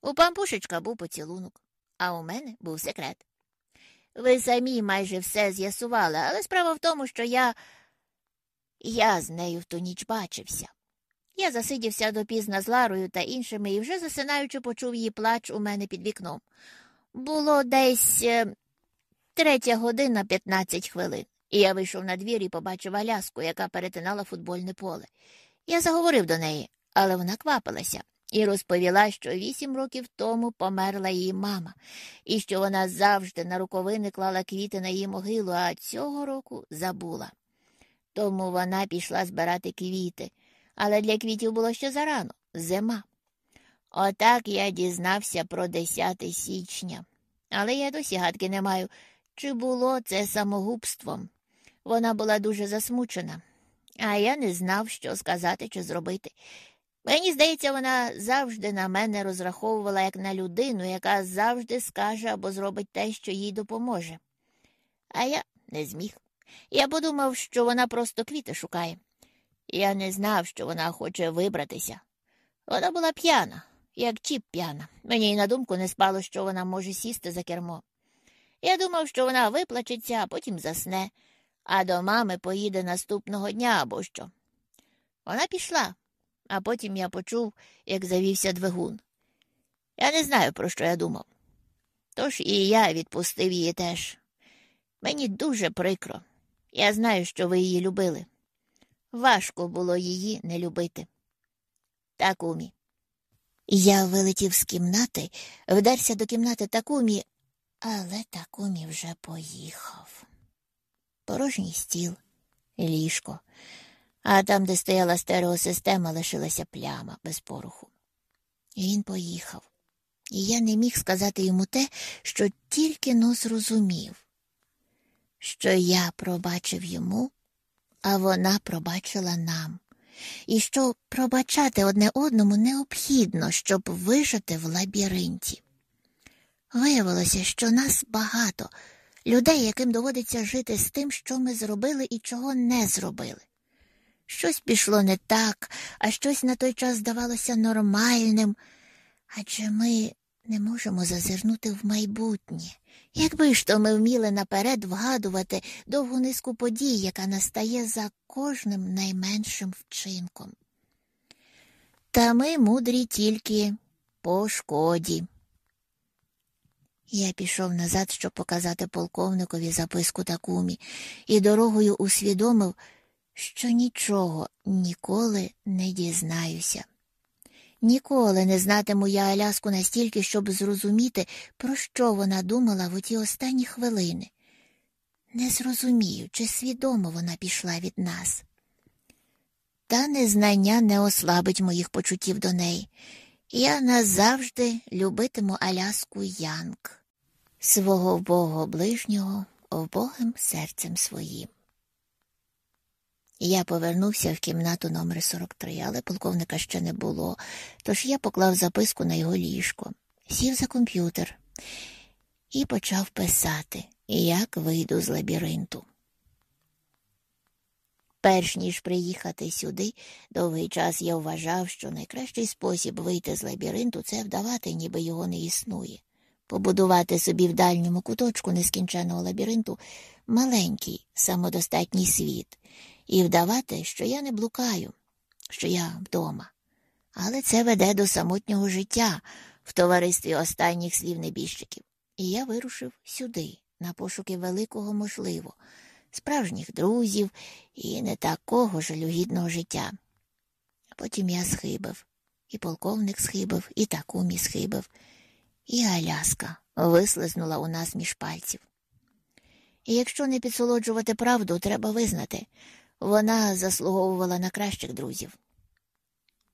A: У пампушечка був поцілунок, а у мене був секрет. Ви самі майже все з'ясували, але справа в тому, що я я з нею в ту ніч бачився. Я засидівся допізна з Ларою та іншими і вже засинаючи, почув її плач у мене під вікном. Було десь е, третя година 15 хвилин, і я вийшов на двір і побачив Аляску, яка перетинала футбольне поле. Я заговорив до неї, але вона квапилася і розповіла, що вісім років тому померла її мама, і що вона завжди на руковини клала квіти на її могилу, а цього року забула. Тому вона пішла збирати квіти, але для квітів було ще зарано зима. Отак я дізнався про 10 січня, але я досі гадки не маю, чи було це самогубством. Вона була дуже засмучена, а я не знав, що сказати чи зробити. Мені здається, вона завжди на мене розраховувала як на людину, яка завжди скаже або зробить те, що їй допоможе. А я не зміг. Я подумав, що вона просто квіти шукає. Я не знав, що вона хоче вибратися. Вона була п'яна, як чіп п'яна. Мені й на думку не спало, що вона може сісти за кермо. Я думав, що вона виплачеться, а потім засне, а до мами поїде наступного дня або що. Вона пішла, а потім я почув, як завівся двигун. Я не знаю, про що я думав. Тож і я відпустив її теж. Мені дуже прикро. Я знаю, що ви її любили. Важко було її не любити. Такумі. Я вилетів з кімнати, вдерся до кімнати Такумі, але Такумі вже поїхав. порожній стіл, ліжко, а там, де стояла стереосистема, лишилася пляма без пороху. І він поїхав. І я не міг сказати йому те, що тільки но зрозумів, що я пробачив йому, а вона пробачила нам, і що пробачати одне одному необхідно, щоб вижити в лабіринті. Виявилося, що нас багато, людей, яким доводиться жити з тим, що ми зробили і чого не зробили. Щось пішло не так, а щось на той час здавалося нормальним, адже ми не можемо зазирнути в майбутнє. Якби ж то ми вміли наперед вгадувати довгу низку подій, яка настає за кожним найменшим вчинком. Та ми мудрі тільки по шкоді. Я пішов назад, щоб показати полковникові записку Такумі, і дорогою усвідомив, що нічого ніколи не дізнаюся. Ніколи не знатиму я Аляску настільки, щоб зрозуміти, про що вона думала в оті останні хвилини. Не зрозумію, чи свідомо вона пішла від нас. Та незнання не ослабить моїх почуттів до неї. Я назавжди любитиму Аляску Янг, свого вбогого ближнього, вбогим серцем своїм. Я повернувся в кімнату номер 43, але полковника ще не було, тож я поклав записку на його ліжко, сів за комп'ютер і почав писати, як вийду з лабіринту. Перш ніж приїхати сюди, довгий час я вважав, що найкращий спосіб вийти з лабіринту це вдавати, ніби його не існує, побудувати собі в дальньому куточку нескінченого лабіринту маленький самодостатній світ і вдавати, що я не блукаю, що я вдома. Але це веде до самотнього життя в товаристві останніх слів небіжчиків. І я вирушив сюди, на пошуки великого можливо, справжніх друзів і не такого жалюгідного життя. Потім я схибив, і полковник схибив, і такумі схибив, і Аляска вислизнула у нас між пальців. І якщо не підсолоджувати правду, треба визнати, вона заслуговувала на кращих друзів.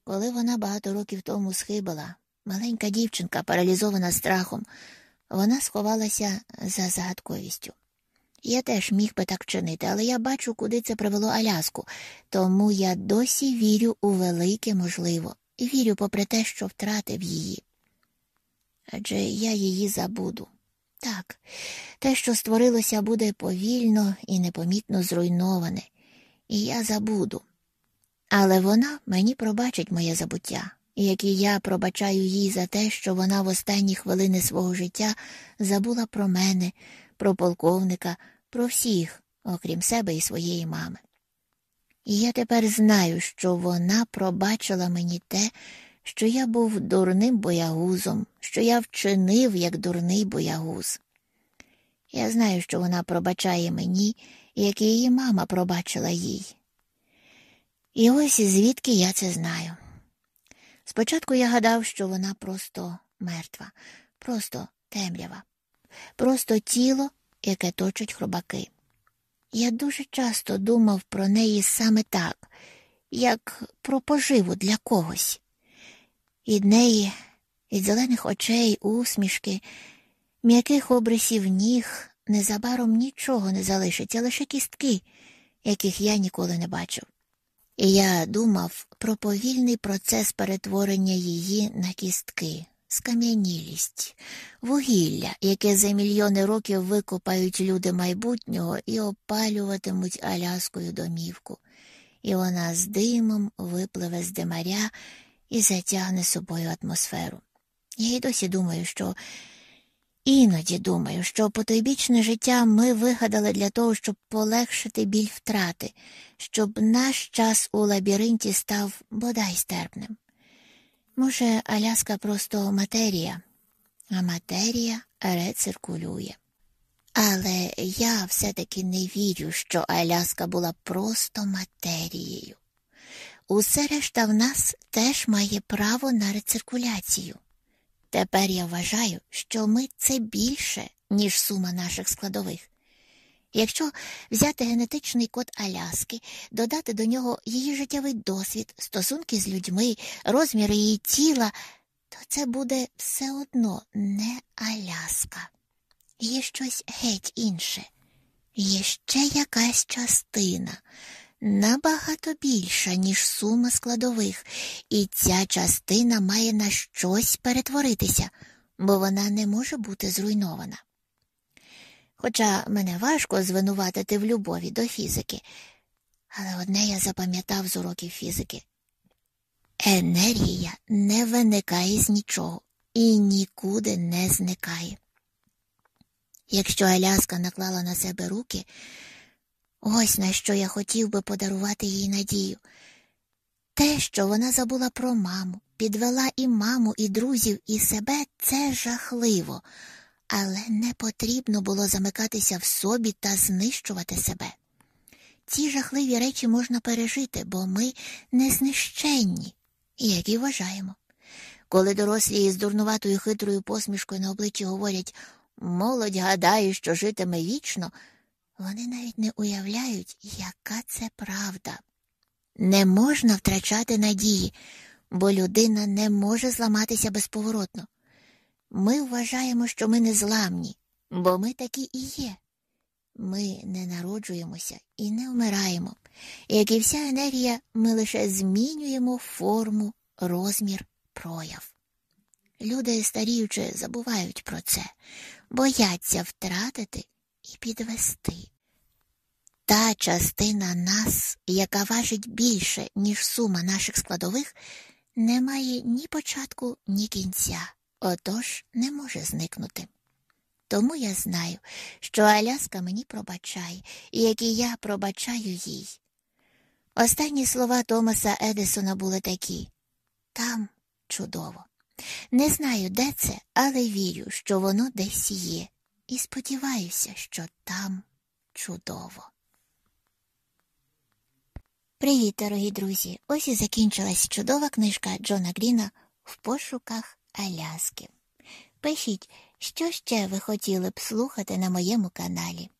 A: Коли вона багато років тому схибила, маленька дівчинка, паралізована страхом, вона сховалася за загадковістю. Я теж міг би так чинити, але я бачу, куди це привело Аляску, тому я досі вірю у велике можливо, і вірю, попри те, що втратив її. Адже я її забуду. Так, те, що створилося, буде повільно і непомітно зруйноване, і я забуду. Але вона мені пробачить моє забуття, як і я пробачаю їй за те, що вона в останні хвилини свого життя забула про мене, про полковника, про всіх, окрім себе і своєї мами. І я тепер знаю, що вона пробачила мені те, що я був дурним боягузом, що я вчинив як дурний боягуз. Я знаю, що вона пробачає мені, як і її мама пробачила їй. І ось звідки я це знаю. Спочатку я гадав, що вона просто мертва, просто темрява, просто тіло, яке точать хробаки. Я дуже часто думав про неї саме так, як про поживу для когось. Від неї, від зелених очей, усмішки, м'яких обрисів ніг незабаром нічого не залишиться, лише кістки, яких я ніколи не бачив. І я думав про повільний процес перетворення її на кістки, скам'янілість, вугілля, яке за мільйони років викопають люди майбутнього і опалюватимуть аляскою домівку, і вона з димом випливе з димаря і затягне собою атмосферу. Я й досі думаю, що іноді думаю, що потойбічне життя ми вигадали для того, щоб полегшити біль втрати, щоб наш час у лабіринті став бодай стерпним. Може, Аляска просто матерія, а матерія рециркулює. Але я все-таки не вірю, що Аляска була просто матерією. Усе решта в нас теж має право на рециркуляцію. Тепер я вважаю, що ми це більше, ніж сума наших складових. Якщо взяти генетичний код Аляски, додати до нього її життєвий досвід, стосунки з людьми, розміри її тіла, то це буде все одно не Аляска. Є щось геть інше, є ще якась частина, набагато більша, ніж сума складових, і ця частина має на щось перетворитися, бо вона не може бути зруйнована. Хоча мене важко звинуватити в любові до фізики, але одне я запам'ятав з уроків фізики енергія не виникає з нічого і нікуди не зникає. Якщо Аляска наклала на себе руки, ось на що я хотів би подарувати їй надію. Те, що вона забула про маму, підвела і маму, і друзів, і себе, це жахливо, але не потрібно було замикатися в собі та знищувати себе. Ці жахливі речі можна пережити, бо ми не знищенні, як і вважаємо. Коли дорослі із дурнуватою хитрою посмішкою на обличчі говорять молодь гадає, що житиме вічно, вони навіть не уявляють, яка це правда. Не можна втрачати надії, бо людина не може зламатися безповоротно. Ми вважаємо, що ми не зламні, бо ми такі і є. Ми не народжуємося і не вмираємо. Як і вся енергія, ми лише змінюємо форму, розмір, прояв. Люди, старіючи, забувають про це, бояться втратити і підвести. Та частина нас, яка важить більше, ніж сума наших складових, не має ні початку, ні кінця, отож не може зникнути. Тому я знаю, що Аляска мені пробачає, і як і я пробачаю їй. Останні слова Томаса Едисона були такі там чудово. Не знаю, де це, але вірю, що воно десь є, і сподіваюся, що там чудово. Привіт, дорогі друзі! Ось і закінчилась чудова книжка Джона Гріна в пошуках Аляски. Пишіть, що ще ви хотіли б слухати на моєму каналі.